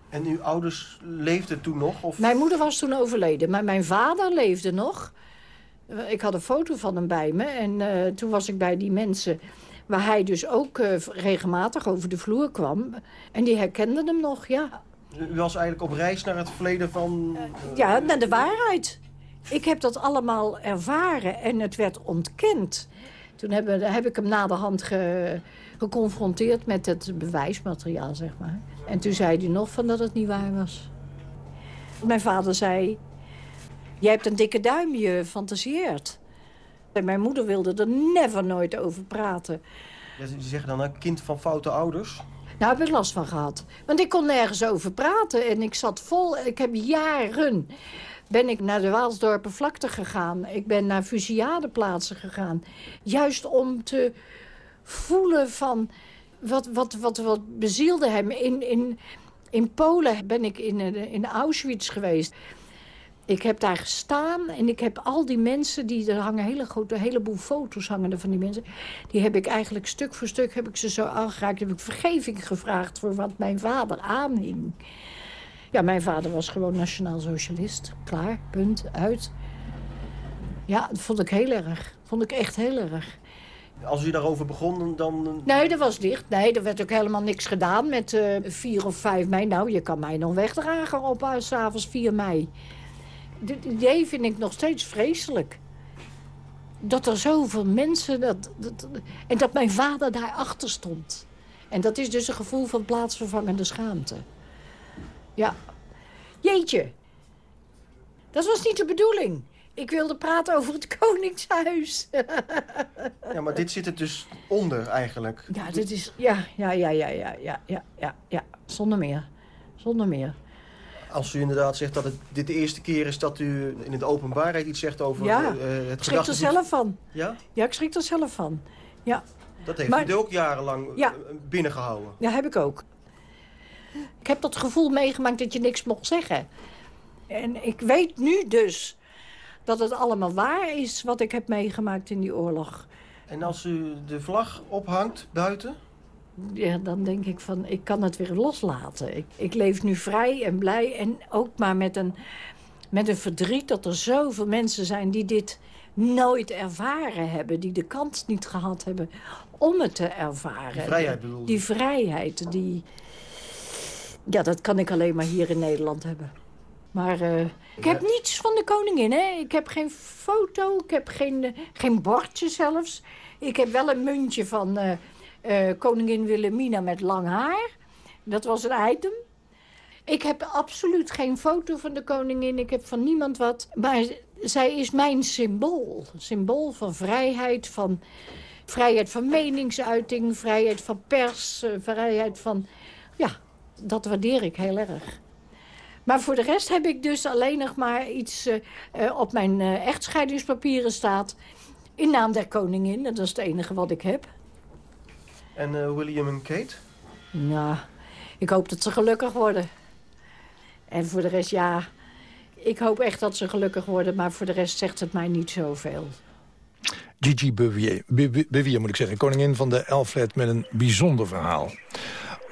M: En uw ouders leefden toen nog? Of?
N: Mijn moeder was toen overleden, maar mijn vader leefde nog. Ik had een foto van hem bij me en uh, toen was ik bij die mensen... waar hij dus ook uh, regelmatig over de vloer kwam. En die herkenden hem nog, ja.
M: U was eigenlijk op reis naar het verleden van...
N: Uh, ja, naar de waarheid. Ik heb dat allemaal ervaren en het werd ontkend. Toen heb, heb ik hem naderhand ge, geconfronteerd met het bewijsmateriaal, zeg maar. En toen zei hij nog van dat het niet waar was. Mijn vader zei, jij hebt een dikke duim, je fantasieert. En mijn moeder wilde er never nooit over praten.
M: Ja, ze zeggen dan een kind van foute ouders?
N: Nou, heb ik last van gehad. Want ik kon nergens over praten en ik zat vol. Ik heb jaren ben ik naar de Waalsdorpen vlakte gegaan. Ik ben naar fusiadeplaatsen gegaan. Juist om te voelen van wat, wat, wat, wat bezielde hem. In, in, in Polen ben ik in, in Auschwitz geweest. Ik heb daar gestaan en ik heb al die mensen... Die, er hangen hele grote, een heleboel foto's hangen er van die mensen. Die heb ik eigenlijk stuk voor stuk heb ik ze zo aangeraakt. Heb ik vergeving gevraagd voor wat mijn vader aanhing. Ja, mijn vader was gewoon nationaal socialist. Klaar, punt, uit. Ja, dat vond ik heel erg. Vond ik echt heel erg.
M: Als u daarover begon, dan...
N: Nee, dat was dicht. Nee, er werd ook helemaal niks gedaan met uh, 4 of 5 mei. Nou, je kan mij nog wegdragen op uh, s'avonds 4 mei dit idee vind ik nog steeds vreselijk. Dat er zoveel mensen... Dat, en dat mijn vader daarachter stond. En dat is dus een gevoel van plaatsvervangende schaamte. Ja. Jeetje. Dat was niet de bedoeling. Ik wilde praten over het Koningshuis.
M: ja, maar dit zit er dus onder eigenlijk.
N: Ja, dit is... Ja, ja, ja, ja, ja, ja, ja, ja. Zonder meer. Zonder meer.
M: Als u inderdaad zegt dat het dit de eerste keer is dat u in het openbaarheid iets zegt over
N: ja,
M: uh, het
N: ik schrik er zelf van.
M: Ja?
N: Ja, ik schrik er zelf van. Ja.
M: Dat heeft maar, u ook jarenlang ja. binnengehouden.
N: Ja, heb ik ook. Ik heb dat gevoel meegemaakt dat je niks mocht zeggen. En ik weet nu dus dat het allemaal waar is wat ik heb meegemaakt in die oorlog.
M: En als u de vlag ophangt buiten?
N: Ja, dan denk ik van, ik kan het weer loslaten. Ik, ik leef nu vrij en blij en ook maar met een, met een verdriet... dat er zoveel mensen zijn die dit nooit ervaren hebben. Die de kans niet gehad hebben om het te ervaren. Die
M: vrijheid bedoel?
N: Die vrijheid, die... Ja, dat kan ik alleen maar hier in Nederland hebben. Maar uh, ik heb niets van de koningin, hè. Ik heb geen foto, ik heb geen, uh, geen bordje zelfs. Ik heb wel een muntje van uh, koningin Wilhelmina met lang haar. Dat was een item. Ik heb absoluut geen foto van de koningin. Ik heb van niemand wat. Maar zij is mijn symbool. Symbool van vrijheid, van vrijheid van meningsuiting... vrijheid van pers, vrijheid van... Ja, dat waardeer ik heel erg. Maar voor de rest heb ik dus alleen nog maar iets uh, op mijn echtscheidingspapieren staat. In naam der koningin, dat is het enige wat ik heb.
M: En William en Kate?
N: Nou, ik hoop dat ze gelukkig worden. En voor de rest, ja, ik hoop echt dat ze gelukkig worden. Maar voor de rest zegt het mij niet zoveel.
H: Gigi Bevier, Bevier moet ik zeggen, koningin van de Elflet met een bijzonder verhaal.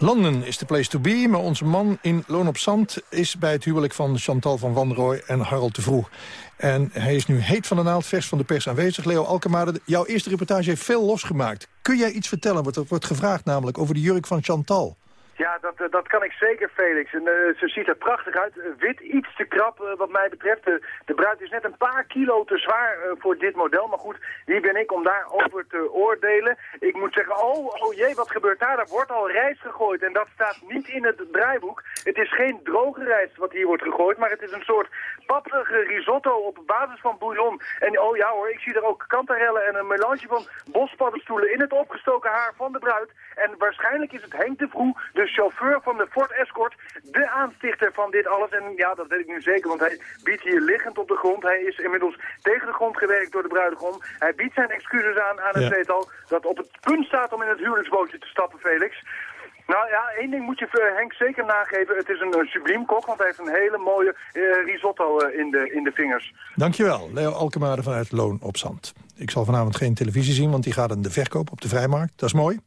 H: London is de place to be, maar onze man in Loon op Zand... is bij het huwelijk van Chantal van Wanrooy en Harold de Vroeg. En hij is nu heet van de naald, vers van de pers aanwezig. Leo Alkemade, jouw eerste reportage heeft veel losgemaakt. Kun jij iets vertellen? Wordt, er wordt gevraagd namelijk over de jurk van Chantal.
J: Ja, dat, eh, dat kan ik zeker, Felix. En, uh, ze ziet er prachtig uit. Eh, wit, iets te krap wat mij betreft. De, bruid is net een paar kilo te zwaar voor dit model. Maar goed, wie ben ik om daarover te oordelen? Ik moet zeggen, oh, oh jee, wat gebeurt daar? Er wordt al rijst gegooid en dat staat niet in het draaiboek. Het is geen droge rijst wat hier wordt gegooid, maar het is een soort papperige risotto op basis van bouillon. En oh ja hoor, ik zie er ook kantarellen en een melange van bospaddenstoelen in het opgestoken haar van de bruid. En waarschijnlijk is het Henk de Vroe, de chauffeur van de Ford Escort, de aanstichter van dit alles. En ja, dat weet ik nu zeker, want hij biedt hier liggend op de grond. Hij is inmiddels tegen de grond gewerkt door de bruidegom. Hij biedt zijn excuses aan aan het ja. tweetal dat op het punt staat om in het huwelijksbootje te stappen, Felix. Nou ja, één ding moet je eh, Henk zeker nageven. Het is een, een subliem kok, want hij heeft een hele mooie uh, risotto uh, in, de, in de vingers.
H: Dankjewel, Leo Alkemade vanuit Loon op Zand. Ik zal vanavond geen televisie zien, want die gaat in de verkoop op de vrijmarkt. Dat is mooi.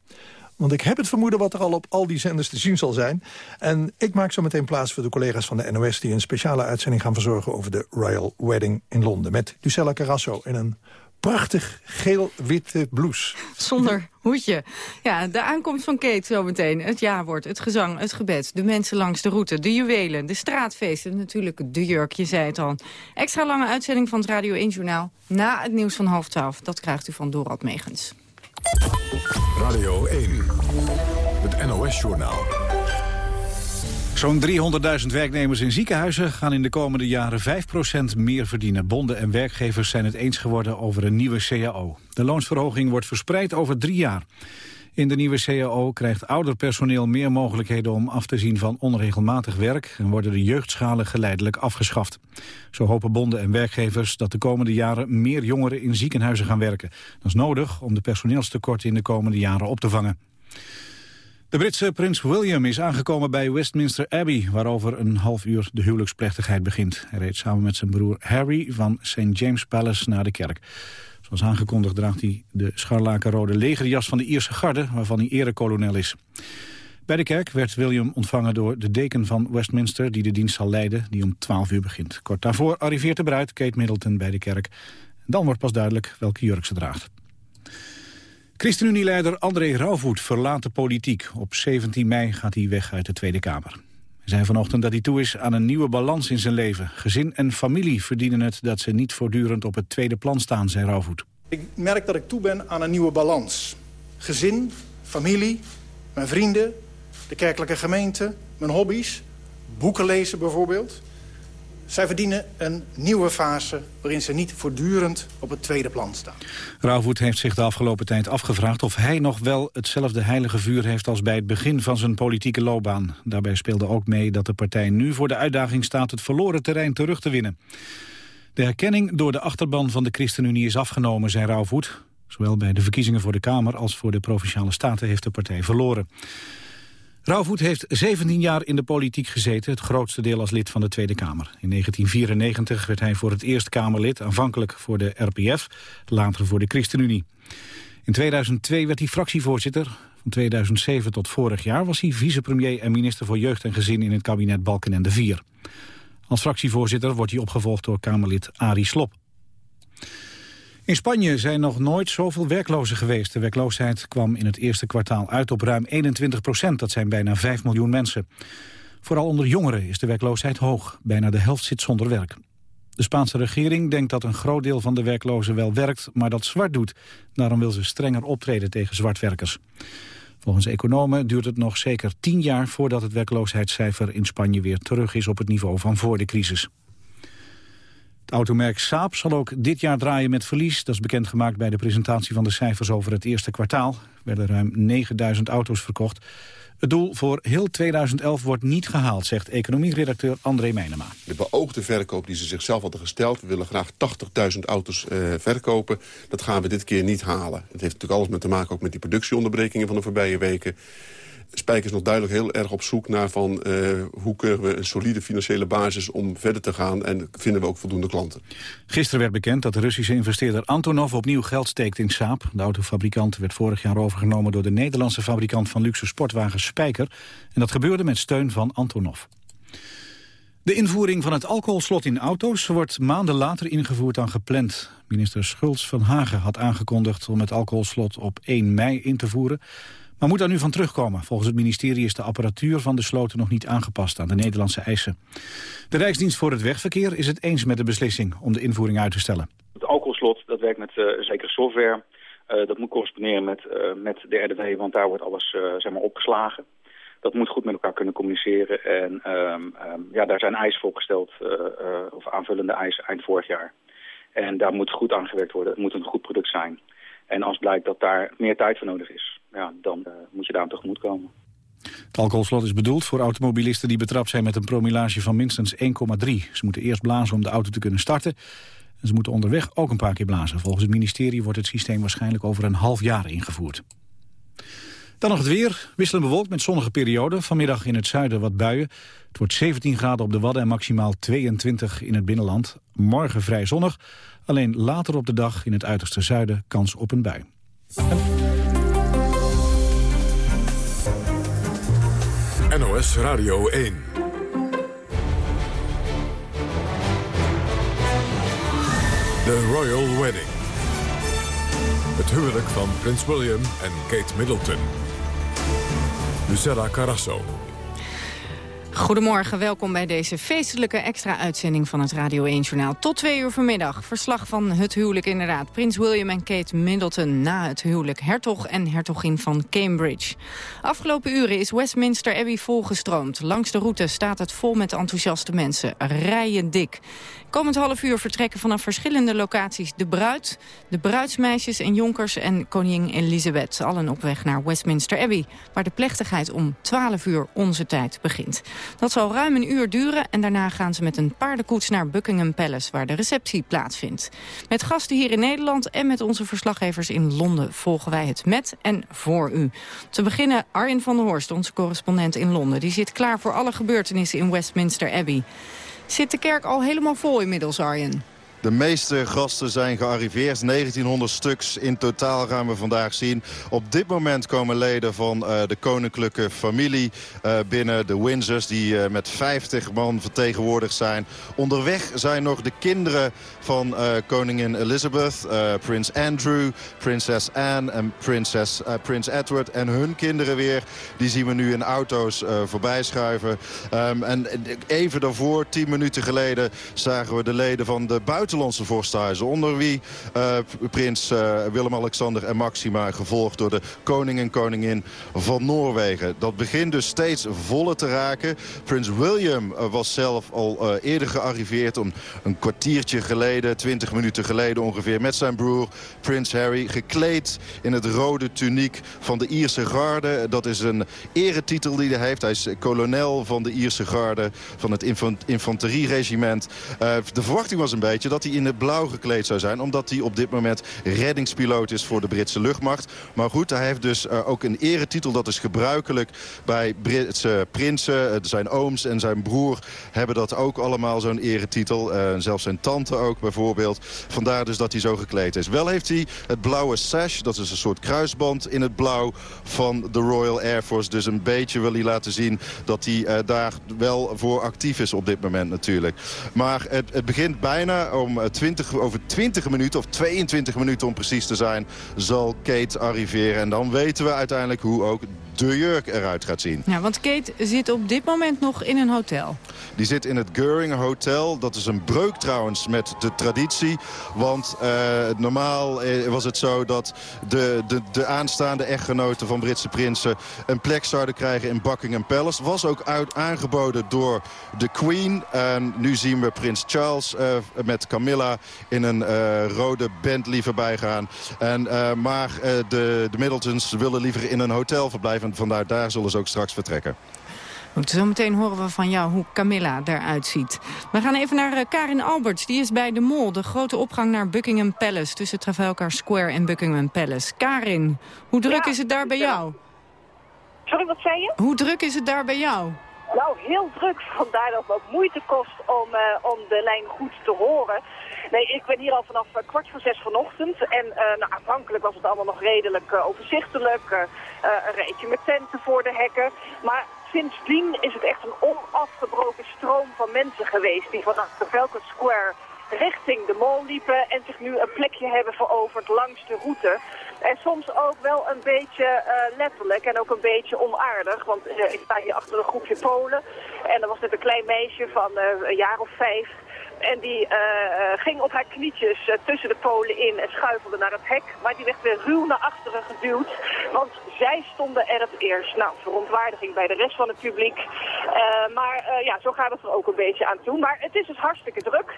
H: Want ik heb het vermoeden wat er al op al die zenders te zien zal zijn. En ik maak zo meteen plaats voor de collega's van de NOS... die een speciale uitzending gaan verzorgen over de Royal Wedding in Londen. Met Lucella Carrasso in een prachtig geel-witte blouse.
O: Zonder hoedje. Ja, de aankomst van Kate zometeen. Het jaarwoord, het gezang, het gebed, de mensen langs de route, de juwelen, de straatfeesten, natuurlijk de jurk, je zei het al. Extra lange uitzending van het Radio 1 Journaal na het nieuws van half twaalf. Dat krijgt u van Dorald Megens.
A: Radio 1, het NOS-journaal.
B: Zo'n 300.000 werknemers in ziekenhuizen gaan in de komende jaren 5% meer verdienen. Bonden en werkgevers zijn het eens geworden over een nieuwe CAO. De loonsverhoging wordt verspreid over drie jaar. In de nieuwe CAO krijgt ouder personeel meer mogelijkheden om af te zien van onregelmatig werk en worden de jeugdschalen geleidelijk afgeschaft. Zo hopen bonden en werkgevers dat de komende jaren meer jongeren in ziekenhuizen gaan werken. Dat is nodig om de personeelstekorten in de komende jaren op te vangen. De Britse prins William is aangekomen bij Westminster Abbey... waarover een half uur de huwelijksplechtigheid begint. Hij reed samen met zijn broer Harry van St. James Palace naar de kerk. Zoals aangekondigd draagt hij de scharlakenrode legerjas van de Ierse garde... waarvan hij erekolonel is. Bij de kerk werd William ontvangen door de deken van Westminster... die de dienst zal leiden, die om 12 uur begint. Kort daarvoor arriveert de bruid, Kate Middleton, bij de kerk. Dan wordt pas duidelijk welke jurk ze draagt. ChristenUnie-leider André Rauwvoet verlaat de politiek. Op 17 mei gaat hij weg uit de Tweede Kamer. Hij zei vanochtend dat hij toe is aan een nieuwe balans in zijn leven. Gezin en familie verdienen het dat ze niet voortdurend op het tweede plan staan, zei Rauwvoet.
C: Ik merk dat ik toe ben aan een nieuwe balans. Gezin, familie, mijn vrienden, de kerkelijke gemeente, mijn hobby's. Boeken lezen bijvoorbeeld. Zij verdienen een nieuwe fase waarin ze niet voortdurend op het tweede plan staan.
B: Rauwvoet heeft zich de afgelopen tijd afgevraagd of hij nog wel hetzelfde heilige vuur heeft als bij het begin van zijn politieke loopbaan. Daarbij speelde ook mee dat de partij nu voor de uitdaging staat het verloren terrein terug te winnen. De herkenning door de achterban van de ChristenUnie is afgenomen, zei Rauwvoet. Zowel bij de verkiezingen voor de Kamer als voor de Provinciale Staten heeft de partij verloren. Rauwvoet heeft 17 jaar in de politiek gezeten, het grootste deel als lid van de Tweede Kamer. In 1994 werd hij voor het eerst Kamerlid, aanvankelijk voor de RPF, later voor de ChristenUnie. In 2002 werd hij fractievoorzitter. Van 2007 tot vorig jaar was hij vicepremier en minister voor Jeugd en Gezin in het kabinet Balkenende 4. Als fractievoorzitter wordt hij opgevolgd door Kamerlid Arie Slop. In Spanje zijn nog nooit zoveel werklozen geweest. De werkloosheid kwam in het eerste kwartaal uit op ruim 21 procent. Dat zijn bijna 5 miljoen mensen. Vooral onder jongeren is de werkloosheid hoog. Bijna de helft zit zonder werk. De Spaanse regering denkt dat een groot deel van de werklozen wel werkt, maar dat zwart doet. Daarom wil ze strenger optreden tegen zwartwerkers. Volgens economen duurt het nog zeker tien jaar voordat het werkloosheidscijfer in Spanje weer terug is op het niveau van voor de crisis. Het automerk Saab zal ook dit jaar draaien met verlies. Dat is bekendgemaakt bij de presentatie van de cijfers over het eerste kwartaal. Er werden ruim 9000 auto's verkocht. Het doel voor heel 2011 wordt niet gehaald, zegt economieredacteur André Meijnema.
P: De beoogde verkoop die ze zichzelf hadden gesteld... we willen graag 80.000 auto's uh, verkopen, dat gaan we dit keer niet halen. Het heeft natuurlijk alles met te maken ook met die productieonderbrekingen van de voorbije weken. Spijk is nog duidelijk heel erg op zoek naar van... hoe kunnen we een solide financiële basis om verder te gaan... en vinden we ook voldoende klanten.
B: Gisteren werd bekend dat de Russische investeerder Antonov opnieuw geld steekt in Saab. De autofabrikant werd vorig jaar overgenomen door de Nederlandse fabrikant van luxe sportwagens Spijker. En dat gebeurde met steun van Antonov. De invoering van het alcoholslot in auto's wordt maanden later ingevoerd dan gepland. Minister Schultz van Hagen had aangekondigd om het alcoholslot op 1 mei in te voeren. Maar moet daar nu van terugkomen. Volgens het ministerie is de apparatuur van de sloten nog niet aangepast aan de Nederlandse eisen. De Rijksdienst voor het Wegverkeer is het eens met de beslissing om de invoering uit te stellen.
Q: Het alcoholslot dat werkt met uh, zekere software. Uh, dat moet corresponderen met, uh, met de RDW, want daar wordt alles zeg maar opgeslagen dat moet goed met elkaar kunnen communiceren. En um, um, ja, daar zijn eisen voor opgesteld, uh, of aanvullende eisen eind vorig jaar. En daar moet goed aan gewerkt worden. Het moet een goed product zijn. En als blijkt dat daar meer tijd voor nodig is, ja, dan uh, moet je daar tegemoet komen.
B: Het alcoholslot is bedoeld voor automobilisten die betrapt zijn met een promillage van minstens 1,3. Ze moeten eerst blazen om de auto te kunnen starten. En ze moeten onderweg ook een paar keer blazen. Volgens het ministerie wordt het systeem waarschijnlijk over een half jaar ingevoerd. Dan nog het weer. Wisselend bewolkt met zonnige perioden. Vanmiddag in het zuiden wat buien. Het wordt 17 graden op de Wadden en maximaal 22 in het binnenland. Morgen vrij zonnig. Alleen later op de dag in het uiterste zuiden kans op een bui.
A: NOS Radio 1. The Royal Wedding. Het huwelijk van prins William en Kate Middleton. Lucella Carrasso.
O: Goedemorgen, welkom bij deze feestelijke extra uitzending van het Radio 1-journaal. Tot twee uur vanmiddag. Verslag van het huwelijk inderdaad. Prins William en Kate Middleton na het huwelijk. Hertog en hertogin van Cambridge. Afgelopen uren is Westminster Abbey volgestroomd. Langs de route staat het vol met enthousiaste mensen. Rijen dik. Komend half uur vertrekken vanaf verschillende locaties de bruid, de bruidsmeisjes en jonkers en koningin Elizabeth. Allen op weg naar Westminster Abbey, waar de plechtigheid om 12 uur onze tijd begint. Dat zal ruim een uur duren en daarna gaan ze met een paardenkoets naar Buckingham Palace, waar de receptie plaatsvindt. Met gasten hier in Nederland en met onze verslaggevers in Londen volgen wij het met en voor u. Te beginnen Arjen van der Horst, onze correspondent in Londen. Die zit klaar voor alle gebeurtenissen in Westminster Abbey. Zit de kerk al helemaal vol inmiddels, Arjen?
L: De meeste gasten zijn gearriveerd. 1900 stuks in totaal gaan we vandaag zien. Op dit moment komen leden van uh, de koninklijke familie uh, binnen. De Windsors die uh, met 50 man vertegenwoordigd zijn. Onderweg zijn nog de kinderen van koningin Elizabeth. prins Andrew, prinses Anne en prinses, prins Edward. En hun kinderen weer. Die zien we nu in auto's voorbij schuiven. Um, en even daarvoor, 10 minuten geleden, zagen we de leden van de buiten buitenlandse vorsthuizen. Onder wie uh, prins uh, Willem-Alexander en Maxima. Gevolgd door de koning en koningin van Noorwegen. Dat begint dus steeds voller te raken. Prins William uh, was zelf al eerder gearriveerd. Om een kwartiertje geleden, 20 minuten geleden ongeveer. Met zijn broer Prins Harry. Gekleed in het rode tuniek van de Ierse garde. Dat is een eretitel die hij heeft. Hij is kolonel van de Ierse garde. Van het infant infanterieregiment. de verwachting was een beetje dat hij in het blauw gekleed zou zijn. Omdat hij op dit moment reddingspiloot is voor de Britse luchtmacht. Maar goed, hij heeft dus uh, ook een eretitel. Dat is gebruikelijk bij Britse prinsen. Uh, zijn ooms en zijn broer hebben dat ook allemaal zo'n eretitel. Uh, zelfs zijn tante ook bijvoorbeeld. Vandaar dus dat hij zo gekleed is. Wel heeft hij het blauwe sash. Dat is een soort kruisband in het blauw van de Royal Air Force. Dus een beetje wil hij laten zien dat hij daar wel voor actief is op dit moment natuurlijk. Maar het, het begint bijna om 20, over 20 minuten, of 22 minuten om precies te zijn, zal Kate arriveren. En dan weten we uiteindelijk hoe ook de jurk eruit gaat zien.
O: Ja, want Kate zit op dit moment nog in een hotel.
L: Die zit in het Goering Hotel. Dat is een breuk trouwens met de traditie. Want uh, normaal eh, was het zo dat de, de, de aanstaande echtgenoten van Britse prinsen... een plek zouden krijgen in Buckingham Palace. Was ook uit, aangeboden door de Queen. En nu zien we prins Charles uh, met Camilla in een uh, rode Bentley voorbij gaan. En, maar de, de Middletons willen liever in een hotel verblijven en vandaar daar zullen ze ook straks vertrekken.
O: Goed, zometeen horen we van jou hoe Camilla eruit ziet. We gaan even naar uh, Karin Alberts. Die is bij de Mol, de grote opgang naar Buckingham Palace... tussen Trafalgar Square en Buckingham Palace. Karin, hoe druk
R: ja,
O: is het daar bij jou?
R: Sorry, wat zei je?
O: Hoe druk is het daar bij jou?
R: Nou, heel druk. Vandaar dat het ook moeite kost om, uh, om de lijn goed te horen. Nee, ik ben hier al vanaf uh, kwart voor zes vanochtend. En uh, nou, aanvankelijk was het allemaal nog redelijk overzichtelijk. een rijtje met tenten voor de hekken. Maar sindsdien is het echt een onafgebroken stroom van mensen geweest... die vanaf de Velker Square richting de mall liepen en zich nu een plekje hebben veroverd langs de route. En soms ook wel een beetje letterlijk en ook een beetje onaardig. Want ik sta hier achter een groepje Polen. En er was net een klein meisje van een jaar of vijf. En die ging op haar knietjes tussen de Polen in en schuifelde naar het hek. Maar die werd weer ruw naar achteren geduwd. Want zij stonden er het eerst. Nou, verontwaardiging bij de rest van het publiek. Maar ja, zo gaat het er ook een beetje aan toe. Maar het is dus hartstikke druk.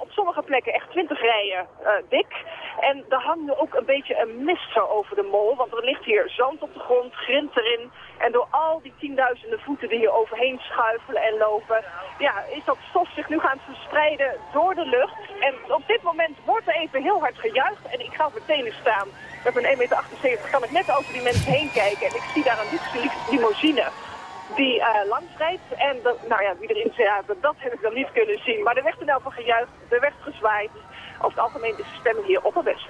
R: Op sommige plekken echt 20 rijen dik. En er hangt ook een beetje een mist zo over de mol. Want er ligt hier zand op de grond, grind erin. En door al die tienduizenden voeten die hier overheen schuifelen en lopen... ja, is dat stof zich nu gaan verspreiden door de lucht. En op dit moment wordt er even heel hard gejuicht. En ik ga op mijn tenen staan. Met mijn 1,78 meter kan ik net over die mensen heen kijken. En ik zie daar een luxe limousine die uh. En nou ja, wie erin zit, dat heb ik dan niet kunnen zien. Maar er werd in elk gejuicht, er werd gezwaaid. Over het algemeen is de stemming hier opperbest.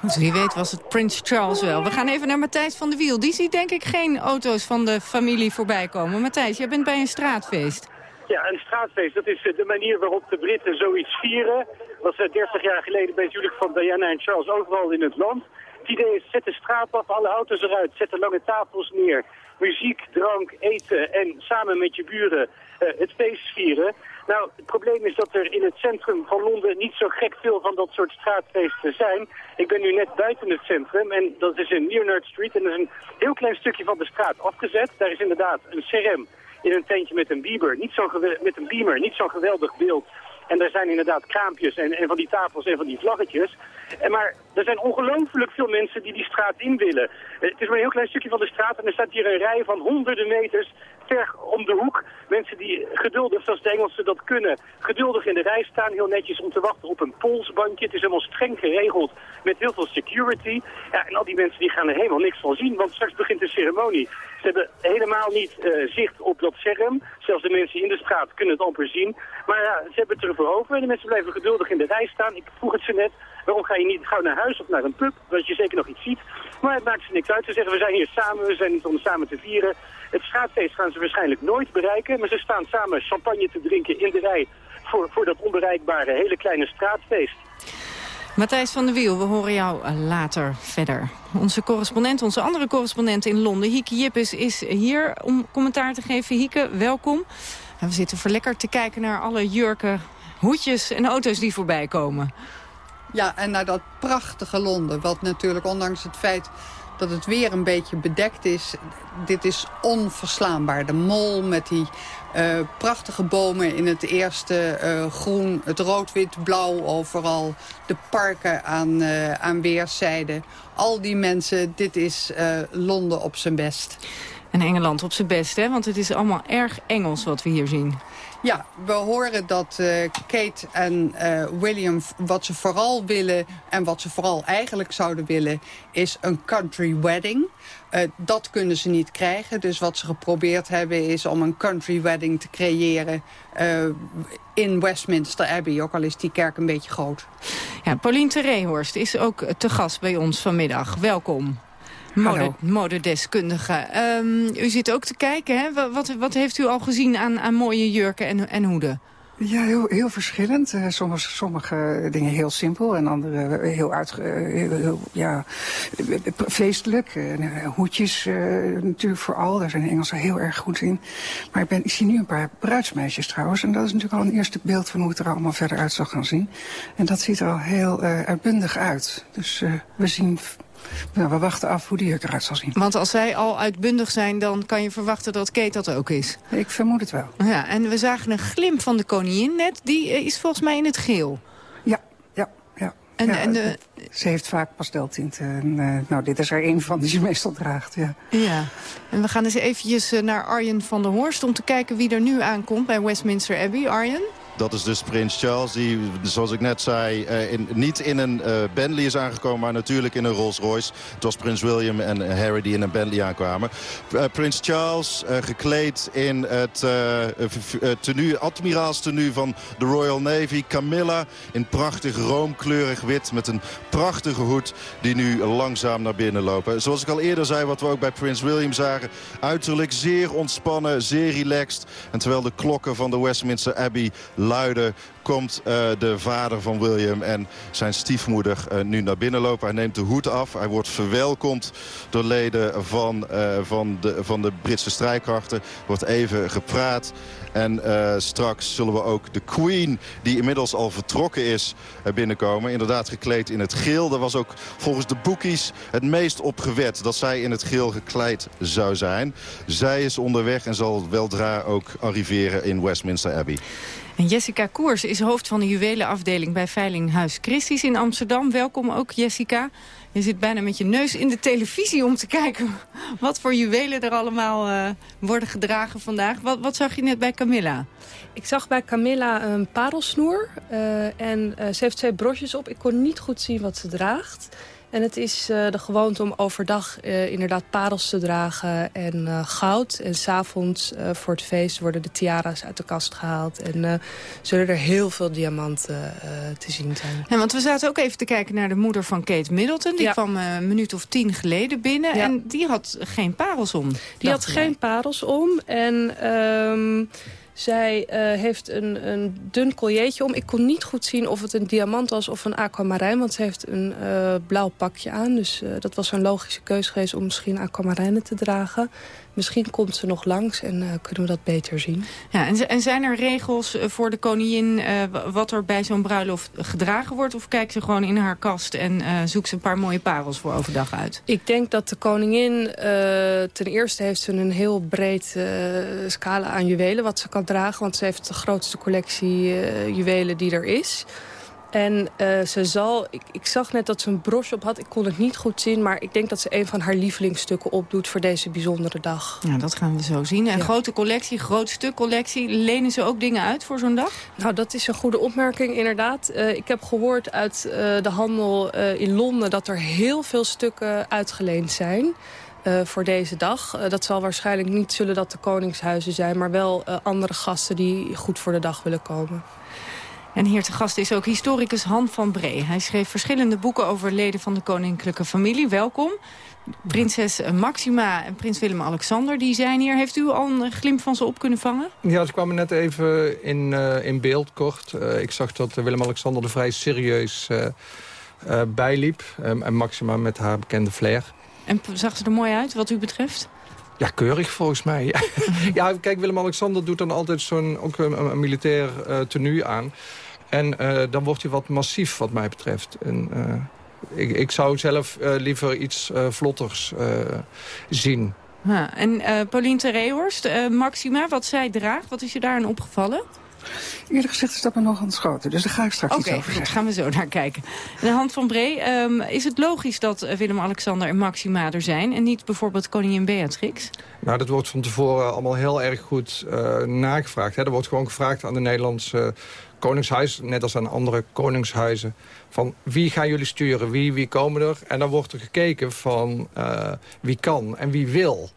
O: Goed, wie weet was het Prins Charles wel. We gaan even naar Matthijs van de Wiel. Die ziet denk ik geen auto's van de familie voorbij komen. Matthijs, jij bent bij een straatfeest.
S: Ja, een straatfeest. Dat is de manier waarop de Britten zoiets vieren. Dat was 30 jaar geleden bij het huwelijk van Diana en Charles overal in het land. Het idee is, zet de straat af, alle auto's eruit, zet de lange tafels neer. Muziek, drank, eten en samen met je buren uh, het feest vieren. Nou, het probleem is dat er in het centrum van Londen niet zo gek veel van dat soort straatfeesten zijn. Ik ben nu net buiten het centrum en dat is in Leonard Street en dat is een heel klein stukje van de straat afgezet. Daar is inderdaad een CRM in een tentje met een beamer, niet zo met een beamer, niet zo'n geweldig beeld. En er zijn inderdaad kraampjes en, en van die tafels en van die vlaggetjes. En maar er zijn ongelooflijk veel mensen die die straat in willen. Het is maar een heel klein stukje van de straat en er staat hier een rij van honderden meters ver om de hoek. Mensen die geduldig, zoals de Engelsen dat kunnen, geduldig in de rij staan. Heel netjes om te wachten op een polsbandje. Het is helemaal streng geregeld met heel veel security. Ja, en al die mensen die gaan er helemaal niks van zien, want straks begint de ceremonie. Ze hebben helemaal niet uh, zicht op dat scherm. Zelfs de mensen in de straat kunnen het amper zien. Maar ja, ze hebben het ervoor over en de mensen blijven geduldig in de rij staan. Ik vroeg het ze net, waarom ga je niet gauw naar huis of naar een pub, dat je zeker nog iets ziet. Maar het maakt ze niks uit. Ze zeggen, we zijn hier samen, we zijn niet om samen te vieren. Het straatfeest gaan ze waarschijnlijk nooit bereiken, maar ze staan samen champagne te drinken in de rij voor, voor dat onbereikbare hele kleine straatfeest.
O: Matthijs van der Wiel, we horen jou later verder. Onze correspondent, onze andere correspondent in Londen, Hieke Jippes, is hier om commentaar te geven. Hieke, welkom. We zitten verlekkerd te kijken naar alle jurken, hoedjes en auto's die voorbij komen.
T: Ja, en naar dat prachtige Londen, wat natuurlijk ondanks het feit dat het weer een beetje bedekt is. Dit is onverslaanbaar. De mol met die uh, prachtige bomen in het eerste uh, groen, het rood, wit, blauw overal. De parken aan, uh, aan weerszijden. Al die mensen, dit is Londen op zijn best.
O: En Engeland op zijn best, hè? Want het is allemaal erg Engels wat we hier zien.
T: Ja, we horen dat uh, Kate en uh, William wat ze vooral willen... en wat ze vooral eigenlijk zouden willen, is een country wedding. Uh, dat kunnen ze niet krijgen. Dus wat ze geprobeerd hebben is om een country wedding te creëren... in Westminster Abbey, ook al is die kerk een beetje groot.
O: Ja, Pauline Terehorst is ook te gast bij ons vanmiddag. Welkom. Mode, modedeskundige. Um, u zit ook te kijken, hè? Wat, wat heeft u al gezien aan, aan mooie jurken en, en hoeden?
U: Ja, heel, heel verschillend. Uh, sommige, sommige dingen heel simpel en andere heel, uit, heel, heel ja, feestelijk. Uh, hoedjes uh, natuurlijk vooral, daar zijn de Engelsen heel erg goed in. Maar ik, ben, ik zie nu een paar bruidsmeisjes trouwens. En dat is natuurlijk al een eerste beeld van hoe het er allemaal verder uit zal gaan zien. En dat ziet er al heel uitbundig uit. Dus we zien nou, we wachten af hoe die eruit zal zien.
O: Want als zij al uitbundig zijn, dan kan je verwachten dat Kate dat ook is.
U: Ik vermoed het wel.
O: Ja, en we zagen een glimp van de koningin net. Die eh, is volgens mij in het geel.
U: Ja, ja, ja. En, ja, en de... Ze heeft vaak pasteltinten. En, uh, nou, dit is er een van die ze meestal draagt, ja.
O: Ja, en we gaan eens eventjes eh, naar Arjen van der Horst... om te kijken wie er nu aankomt bij Westminster Abbey. Arjen?
L: Dat is dus prins Charles die, zoals ik net zei, in, niet in een Bentley is aangekomen... maar natuurlijk in een Rolls Royce. Het was prins William en Harry die in een Bentley aankwamen. prins Charles gekleed in het tenue, admiraalstenue van de Royal Navy. Camilla in prachtig roomkleurig wit met een prachtige hoed die nu langzaam naar binnen lopen. Zoals ik al eerder zei, wat we ook bij Prins William zagen. Uiterlijk zeer ontspannen, zeer relaxed. En terwijl de klokken van de Westminster Abbey luiden komt uh, de vader van William en zijn stiefmoeder uh, nu naar binnen lopen. Hij neemt de hoed af. Hij wordt verwelkomd door leden van, uh, van, de, van de Britse strijdkrachten. Wordt even gepraat. En straks zullen we ook de Queen, die inmiddels al vertrokken is, binnenkomen. Inderdaad gekleed in het geel. Dat was ook volgens de boekies het meest opgewet dat zij in het geel gekleed zou zijn. Zij is onderweg en zal weldra ook arriveren in Westminster Abbey.
O: En Jessica Koers is hoofd van de juwelenafdeling bij Veilinghuis Christies in Amsterdam. Welkom ook, Jessica. Je zit bijna met je neus in de televisie om te kijken wat voor juwelen er allemaal uh, worden gedragen vandaag. Wat, wat, zag je net bij Camilla?
V: Ik zag bij Camilla een parelsnoer uh, en uh, ze heeft twee brosjes op. Ik kon niet goed zien wat ze draagt. En het is uh, de gewoonte om overdag uh, inderdaad parels te dragen en uh, goud. En s'avonds voor het feest worden de tiara's uit de kast gehaald. En zullen er heel veel diamanten te zien zijn.
O: Ja, want we zaten ook even te kijken naar de moeder van Kate Middleton. Die ja. kwam een minuut of tien geleden binnen. Ja. En die had geen parels om.
V: Die had geen parels om. En... Um, zij uh, heeft een, een dun collietje om. Ik kon niet goed zien of het een diamant was of een aquamarijn. Want ze heeft een uh, blauw pakje aan. Dus uh, dat was een logische keuze geweest om misschien aquamarijnen te dragen. Misschien komt ze nog langs en uh, kunnen we dat beter zien.
O: Ja, en, en zijn er regels voor de koningin uh, wat er bij zo'n bruiloft gedragen wordt? Of kijkt ze gewoon in haar kast en uh, zoekt ze een paar mooie parels voor overdag uit?
V: Ik denk dat de koningin, ten eerste heeft ze een heel breed scala aan juwelen wat ze kan dragen. Want ze heeft de grootste collectie juwelen die er is. En uh, ze zal, ik, ik, zag net dat ze een broche op had. Ik kon het niet goed zien, maar ik denk dat ze een van haar lievelingsstukken opdoet voor deze bijzondere dag.
O: Ja, dat gaan we zo zien. Een ja. grote collectie, groot stuk collectie. Lenen ze ook dingen uit voor zo'n dag?
V: Nou, dat is een goede opmerking, inderdaad. Uh, ik heb gehoord uit uh, de handel in Londen dat er heel veel stukken uitgeleend zijn. Uh, voor deze dag. Uh, dat zal waarschijnlijk niet zullen dat de koningshuizen zijn... maar wel uh, andere gasten die goed voor de dag willen komen.
O: En hier te gast is ook historicus Han van Bree. Hij schreef verschillende boeken over leden van de koninklijke familie. Welkom. Prinses Maxima en prins Willem-Alexander die zijn hier. Heeft u al een glimp van ze op kunnen vangen?
W: Ja, ze kwamen net even in, uh, in beeld kort. Uh, ik zag dat Willem-Alexander er vrij serieus uh, bijliep. Um, en Maxima met haar bekende flair.
O: En zag ze er mooi uit wat u betreft?
W: Ja, keurig volgens mij. ja, kijk, Willem-Alexander doet dan altijd zo'n een, militair uh, tenue aan. En uh, dan wordt hij wat massief wat mij betreft. En, uh, ik, ik, zou zelf liever iets vlotters zien.
O: En Pauline Terreehorst, Maxima, wat zij draagt, wat is je daarin opgevallen?
U: Eerlijk gezegd is dat me nog aan het schoten. Dus daar ga ik straks
O: okay,
U: iets over zeggen.
O: Oké, gaan we zo naar kijken. De Hand van Bree, um, is het logisch dat Willem-Alexander en Maxima er zijn... en niet bijvoorbeeld koningin Beatrix?
W: Nou, dat wordt van tevoren allemaal heel erg goed uh, nagevraagd. Hè. Er wordt gewoon gevraagd aan de Nederlandse uh, koningshuis... net als aan andere koningshuizen... van wie gaan jullie sturen, wie, wie komen er? En dan wordt er gekeken van uh, wie kan en wie wil...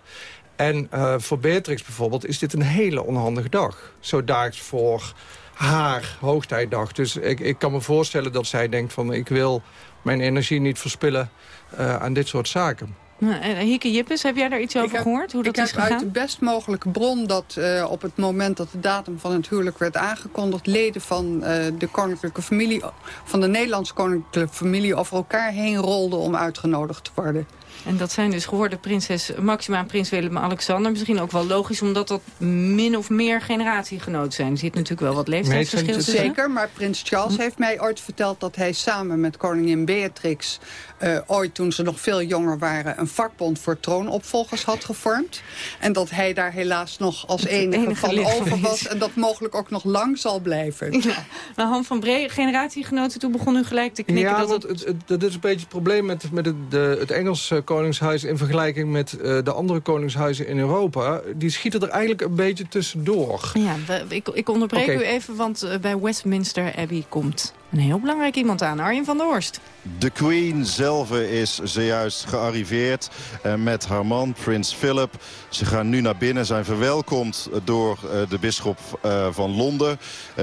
W: En uh, voor Beatrix bijvoorbeeld is dit een hele onhandige dag. Zo daags voor haar hoogtijdag. Dus ik, ik kan me voorstellen dat zij denkt van... ik wil mijn energie niet verspillen uh, aan dit soort zaken.
O: Hieke Jippes, heb jij daar iets over
T: heb,
O: gehoord? Hoe dat
T: ik
O: is
T: heb
O: gegaan?
T: uit de best mogelijke bron dat uh, op het moment dat de datum van het huwelijk werd aangekondigd... leden van uh, de koninklijke familie, van de Nederlandse koninklijke familie over elkaar heen rolden om uitgenodigd te worden.
O: En dat zijn dus geworden prinses Maxima en prins Willem-Alexander. Misschien ook wel logisch, omdat dat min of meer generatiegenoot zijn. Er zit natuurlijk wel wat leeftijdsverschil tussen.
T: Zeker, maar prins Charles heeft mij ooit verteld... dat hij samen met koningin Beatrix... Uh, ooit toen ze nog veel jonger waren... een vakbond voor troonopvolgers had gevormd. En dat hij daar helaas nog als enige, enige van over was. En dat mogelijk ook nog lang zal blijven.
O: Ja. Nou, Han van Bree, generatiegenoten, toen begon u gelijk te knikken.
W: Ja,
O: dat
W: want het, het, dat is een beetje het probleem met, met het, de, het Engelse koningshuis... in vergelijking met de andere koningshuizen in Europa... die schieten er eigenlijk een beetje tussendoor.
O: Ja, ik, ik onderbreek u even, want bij Westminster Abbey komt een heel belangrijk iemand aan. Arjen van der Horst.
L: De Queen zelf is zojuist gearriveerd uh, met haar man, prins Philip. Ze gaan nu naar binnen, zijn verwelkomd door uh, de bisschop uh, van Londen...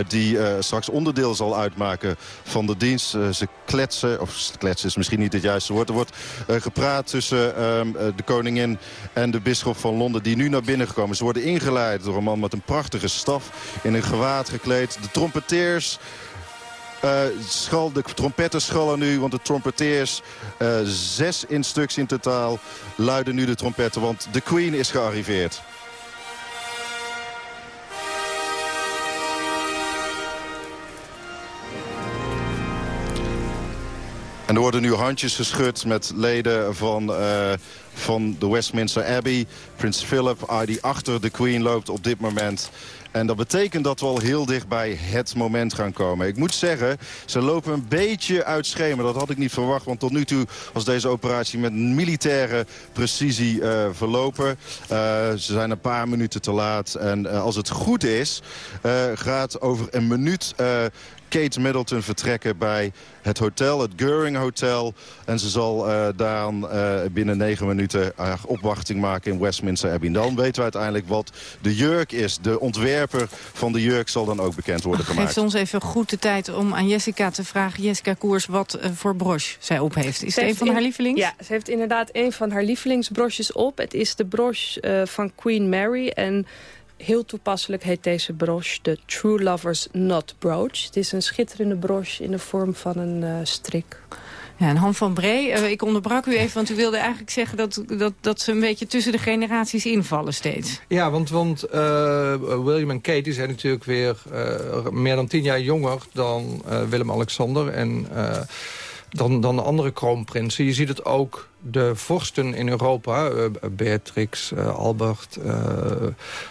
L: die straks onderdeel zal uitmaken van de dienst. ze kletsen, of kletsen is misschien niet het juiste woord. Er wordt gepraat tussen ehm, de koningin en de bisschop van Londen... die nu naar binnen gekomen. Ze worden ingeleid door een man met een prachtige staf... in een gewaad gekleed. De trompeteers... Uh, schal, de trompetten schallen nu, want de trompeteers, uh, zes in stuks in totaal, luiden nu de trompetten, want de Queen is gearriveerd. En er worden nu handjes geschud met leden van, uh, van de Westminster Abbey. Prins Philip, die achter de Queen loopt op dit moment. En dat betekent dat we al heel dicht bij het moment gaan komen. Ik moet zeggen, ze lopen een beetje uit schema. Dat had ik niet verwacht, want tot nu toe was deze operatie met militaire precisie uh, verlopen. Uh, ze zijn een paar minuten te laat. En uh, als het goed is, gaat over een minuut Kate Middleton vertrekken bij het hotel, het Goering Hotel. En ze zal uh, daar uh, binnen negen minuten haar opwachting maken in Westminster Abbey. Dan weten we uiteindelijk wat de jurk is. De ontwerper van de jurk zal dan ook bekend worden Ach, gemaakt.
O: Geef ons even goed de tijd om aan Jessica te vragen, Jessica Koers, wat uh, voor broche zij op heeft. Is het een van haar lievelings?
V: Ja, ze heeft inderdaad een van haar lievelingsbrosjes op. Het is de broche van Queen Mary en... Heel toepasselijk heet deze broche de True Lovers Not Brooch. Het is een schitterende broche in de vorm van een uh, strik.
O: Ja, en Han van Bree, uh, ik onderbrak u even, want u wilde eigenlijk zeggen dat, dat, dat ze een beetje tussen de generaties invallen steeds.
W: Ja, want, want uh, William en Kate zijn natuurlijk weer meer dan tien jaar jonger dan Willem-Alexander. En dan, dan de andere kroonprinsen. Je ziet het ook de vorsten in Europa, uh, Beatrix, uh, Albert, uh,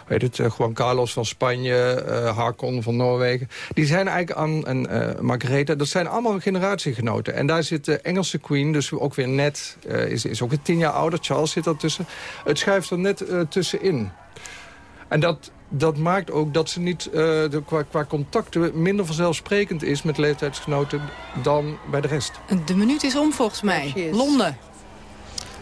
W: weet het, Juan Carlos van Spanje, Hakon van Noorwegen. Die zijn eigenlijk aan, en Margaretha, dat zijn allemaal generatiegenoten. En daar zit de Engelse queen, dus ook weer net, is, is ook weer tien jaar ouder, Charles zit ertussen. Het schuift er net tussenin. En dat, dat maakt ook dat ze niet uh, de, qua, qua, contacten minder vanzelfsprekend is met leeftijdsgenoten dan bij de rest.
O: De minuut is om volgens mij. Londen.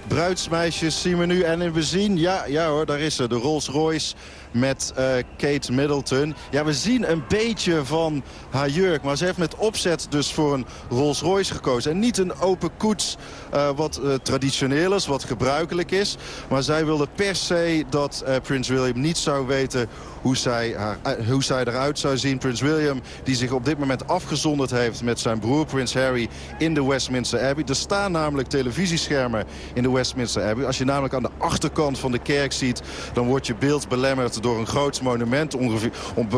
L: Bruidsmeisjes zien we nu en we zien, ja, ja hoor, daar is ze, de Rolls Royce met uh, Kate Middleton. Ja, we zien een beetje van haar jurk. Maar ze heeft met opzet dus voor een Rolls Royce gekozen. En niet een open koets uh, wat uh, traditioneel is, wat gebruikelijk is. Maar zij wilde per se dat Prins William niet zou weten hoe zij, haar, hoe zij eruit zou zien. Prins William die zich op dit moment afgezonderd heeft met zijn broer Prins Harry in de Westminster Abbey. Er staan namelijk televisieschermen in de Westminster Abbey. Als je namelijk aan de achterkant van de kerk ziet, dan wordt je beeld belemmerd door een groot monument. Ongeveer,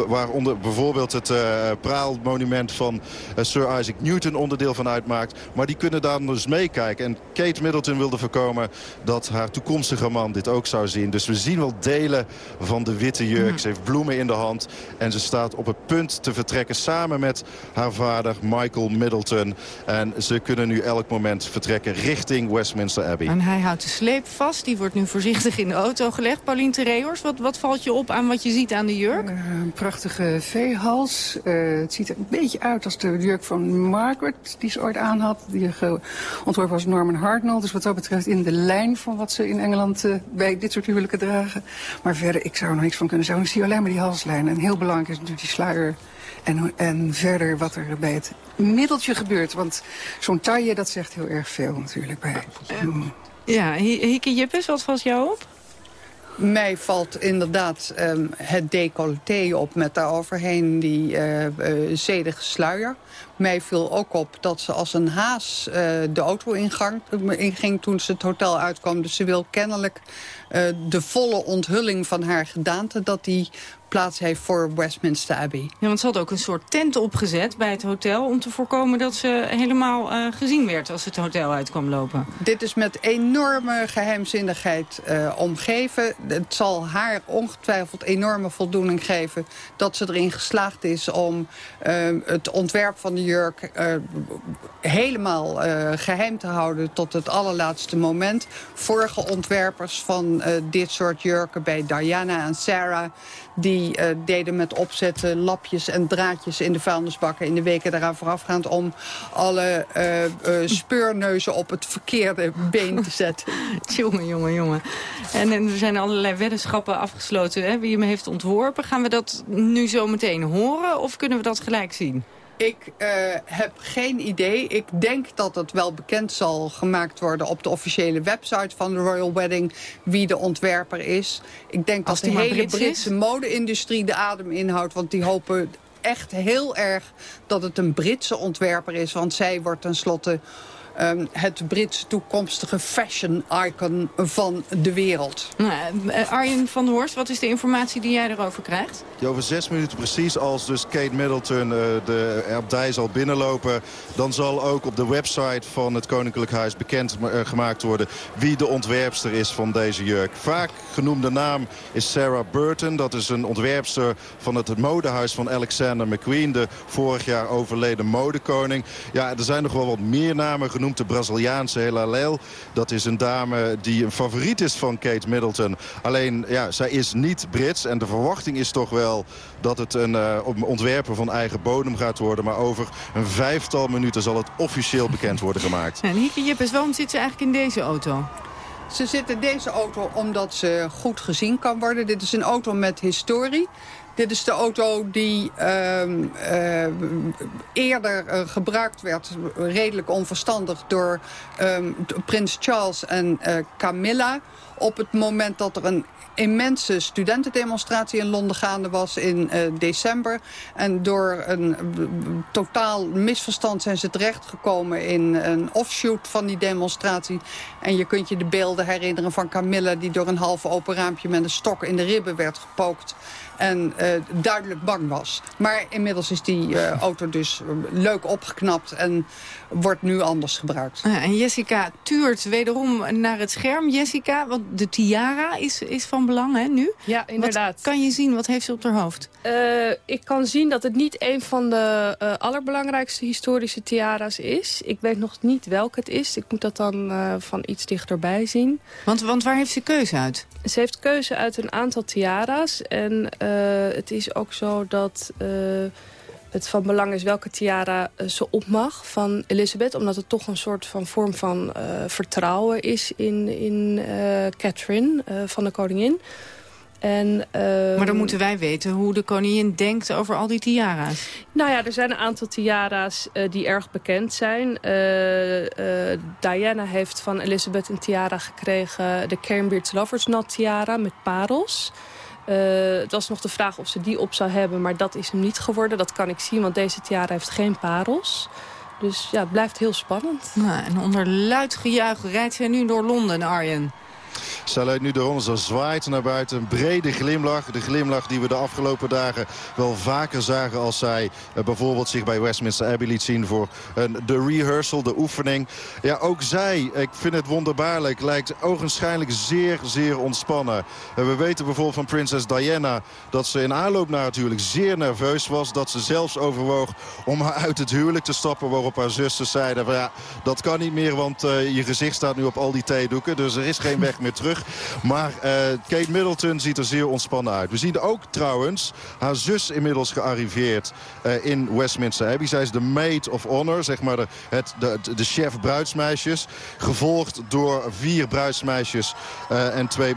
L: waaronder bijvoorbeeld het uh, praalmonument van uh, Sir Isaac Newton onderdeel van uitmaakt. Maar die kunnen daar dus meekijken. En Kate Middleton wilde voorkomen dat haar toekomstige man dit ook zou zien. Dus we zien wel delen van de witte jurk. Ze heeft bloemen in de hand. En ze staat op het punt te vertrekken samen met haar vader Michael Middleton. En ze kunnen nu elk moment vertrekken richting Westminster Abbey.
O: En hij houdt de sleep vast. Die wordt nu voorzichtig in de auto gelegd. Paulien Tereors, wat, wat valt je op aan wat je ziet aan de jurk? Uh,
U: een prachtige veehals. Uh, het ziet er een beetje uit als de jurk van Margaret die ze ooit aan had. Die ontworpen was Norman Hartnell. Dus wat dat betreft in de lijn van wat ze in Engeland uh, bij dit soort huwelijken dragen. Maar verder, ik zou er nog niks van kunnen zeggen. Ik zie alleen maar die halslijn. En heel belangrijk is natuurlijk die sluier. En, en verder wat er bij het middeltje gebeurt. Want zo'n taille, dat zegt heel erg veel natuurlijk. Bij.
O: Ja, Hieke Jippes, wat valt jou op?
T: Mij valt inderdaad um, het decolleté op met daaroverheen die uh, uh, zedige sluier. Mij viel ook op dat ze als een haas uh, de auto ingang, inging toen ze het hotel uitkwam. Dus ze wil kennelijk de volle onthulling van haar gedaante... dat die plaats heeft voor Westminster Abbey.
O: Ja, want ze had ook een soort tent opgezet bij het hotel... om te voorkomen dat ze helemaal uh, gezien werd als het hotel uitkwam lopen.
T: Dit is met enorme geheimzinnigheid uh, omgeven. Het zal haar ongetwijfeld enorme voldoening geven... dat ze erin geslaagd is om uh, het ontwerp van de jurk... helemaal geheim te houden tot het allerlaatste moment. Vorige ontwerpers van dit soort jurken bij Diana en Sarah die uh, deden met opzetten lapjes en draadjes in de vuilnisbakken... in de weken daaraan voorafgaand om alle uh, uh, speurneuzen op het verkeerde been te zetten.
O: jongen, jongen, jongen. En, en, er zijn allerlei weddenschappen afgesloten hè, wie hem heeft ontworpen. Gaan we dat nu zo meteen horen of kunnen we dat gelijk zien?
T: Ik uh, heb geen idee. Ik denk dat het wel bekend zal gemaakt worden op de officiële website van de Royal Wedding wie de ontwerper is. Ik denk Als dat de hele Britse mode-industrie de adem inhoudt, want die hopen echt heel erg dat het een Britse ontwerper is. Want zij wordt tenslotte um, het Britse toekomstige fashion icon van de wereld.
O: Nou, uh, Arjen van der Horst, wat is de informatie die jij erover krijgt?
L: Ja, over zes minuten precies, als dus Kate Middleton uh, de abdij zal binnenlopen... dan zal ook op de website van het Koninklijk Huis bekend uh, gemaakt worden... wie de ontwerpster is van deze jurk. Vaak genoemde naam is Sarah Burton. Dat is een ontwerpster van het modehuis van Alexander McQueen... de vorig jaar overleden modekoning. Ja, er zijn nog wel wat meer namen genoemd de Braziliaanse Helalel. Dat is een dame die een favoriet is van Kate Middleton. Alleen, ja, zij is niet Brits. En de verwachting is toch wel dat het een uh, ontwerper van eigen bodem gaat worden. Maar over een vijftal minuten zal het officieel bekend worden gemaakt.
O: En Hieke Jippes, waarom zit ze eigenlijk in deze auto?
T: Ze zit in deze auto omdat ze goed gezien kan worden. Dit is een auto met historie. Dit is de auto die uh, uh, eerder uh, gebruikt werd, redelijk onverstandig, door ehm, prins Charles en eh, Camilla. Op het moment dat er een immense studentendemonstratie in Londen gaande was in december. En door een totaal misverstand zijn ze terechtgekomen in een offshoot van die demonstratie. En je kunt je de beelden herinneren van Camilla die door een half open raampje met een stok in de ribben werd gepookt en uh, duidelijk bang was. Maar inmiddels is die uh, auto dus leuk opgeknapt en wordt nu anders gebruikt.
O: Ja, en Jessica tuurt wederom naar het scherm. Jessica, want de tiara is, is van belang hè, nu?
V: Ja, inderdaad.
O: Wat kan je zien? Wat heeft ze op haar hoofd?
V: Uh, ik kan zien dat het niet een van de uh, allerbelangrijkste historische tiara's is. Ik weet nog niet welke het is. Ik moet dat dan uh, van iets dichterbij zien.
O: Want, want waar heeft ze keuze uit?
V: Ze heeft keuze uit een aantal tiara's. En het is ook zo dat het van belang is welke tiara uh, ze op mag van Elizabeth. Omdat het toch een soort van vorm van uh, vertrouwen is in, in uh, Catherine van de koningin. En,
O: maar dan moeten wij weten hoe de koningin denkt over al die tiara's.
V: Nou ja, er zijn een aantal tiara's die erg bekend zijn. Diana heeft van Elizabeth een tiara gekregen. De Cambridge Lovers Knot tiara met parels. Uh, het was nog de vraag of ze die op zou hebben, maar dat is hem niet geworden. Dat kan ik zien, want deze tiara heeft geen parels. Dus ja, het blijft heel spannend.
O: Nou, en onder luid gejuich rijdt zij nu door Londen, Arjen.
L: Leidt nu de ronde, ze zwaait naar buiten. Een brede glimlach. De glimlach die we de afgelopen dagen wel vaker zagen... als zij uh, bijvoorbeeld zich bij Westminster Abbey liet zien voor uh, de rehearsal, de oefening. Ja, ook zij, ik vind het wonderbaarlijk, lijkt ogenschijnlijk zeer, zeer ontspannen. We weten bijvoorbeeld van prinses Diana... dat ze in aanloop naar het huwelijk zeer nerveus was. Dat ze zelfs overwoog om uit het huwelijk te stappen... waarop haar zusters zeiden van ja, dat kan niet meer... want je gezicht staat nu op al die theedoeken. Dus er is geen weg meer terug. Maar uh, Kate Middleton ziet er zeer ontspannen uit. We zien ook trouwens haar zus inmiddels gearriveerd uh, in Westminster Abbey. Zij is de maid of honor, zeg maar de, het, de, de chef bruidsmeisjes. Gevolgd door vier bruidsmeisjes uh, en twee,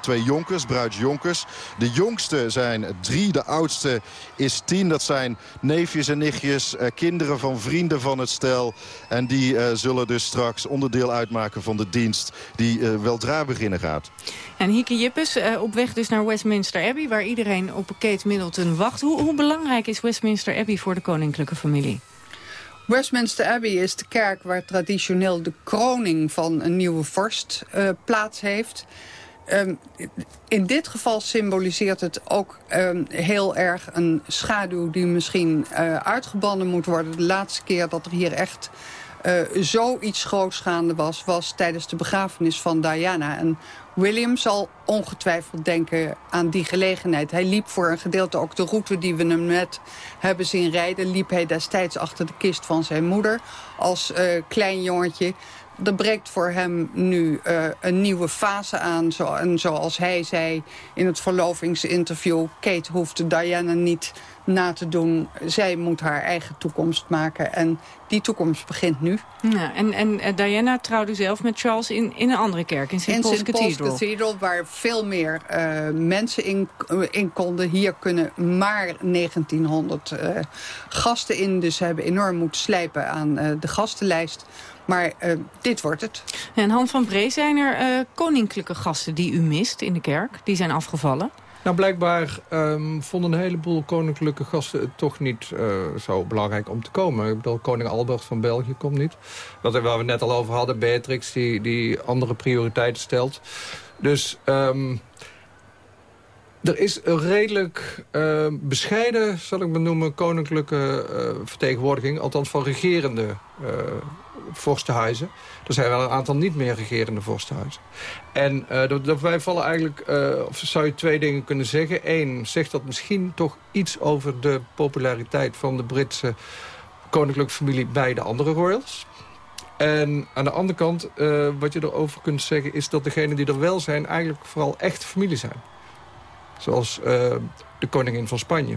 L: twee jonkers, bruidsjonkers. De jongste zijn drie, de oudste is tien. Dat zijn neefjes en nichtjes, kinderen van vrienden van het stel. En die zullen dus straks onderdeel uitmaken van de dienst die weldra beginnen gaat.
O: En Hieke Jippes, uh, op weg dus naar Westminster Abbey... waar iedereen op Kate Middleton wacht. Hoe, hoe belangrijk is Westminster Abbey voor de koninklijke familie?
T: Westminster Abbey is de kerk waar traditioneel de kroning van een nieuwe vorst uh, plaats heeft. Um, in dit geval symboliseert het ook um, heel erg een schaduw... die misschien uh, uitgebannen moet worden. De laatste keer dat er hier echt uh, zoiets groots gaande was... was tijdens de begrafenis van Diana. En William zal ongetwijfeld denken aan die gelegenheid. Hij liep voor een gedeelte ook de route die we hem net hebben zien rijden... liep hij destijds achter de kist van zijn moeder als uh, klein jongetje er breekt voor hem nu uh, een nieuwe fase aan. Zo, en zoals hij zei in het verlovingsinterview... Kate hoeft Diana niet na te doen. Zij moet haar eigen toekomst maken. En die toekomst begint nu.
O: Ja, en, en uh, Diana trouwde zelf met Charles in, in een andere kerk, in St. Paul's Cathedral.
T: Cathedral, waar veel meer uh, mensen in, in konden. Hier kunnen maar 1900 gasten in. Dus ze hebben enorm moeten slijpen aan de gastenlijst. Maar uh, dit wordt het.
O: En Han van Bree, zijn er uh, koninklijke gasten die u mist in de kerk? Die zijn afgevallen?
W: Nou, blijkbaar um, vonden een heleboel koninklijke gasten het toch niet uh, zo belangrijk om te komen. Ik bedoel, koning Albert van België komt niet. Wat, waar we net al over hadden, Beatrix, die, die andere prioriteiten stelt. Dus... Um, er is een redelijk uh, bescheiden, zal ik maar noemen, koninklijke uh, vertegenwoordiging. Althans van regerende uh, vorstenhuizen. Er zijn wel een aantal niet meer regerende vorstenhuizen. En uh, dat, wij vallen eigenlijk, uh, of zou je twee dingen kunnen zeggen. Eén, zegt dat misschien toch iets over de populariteit van de Britse koninklijke familie bij de andere royals. En aan de andere kant, uh, wat je erover kunt zeggen... is dat degenen die er wel zijn eigenlijk vooral echt familie zijn. Zoals de koningin van Spanje.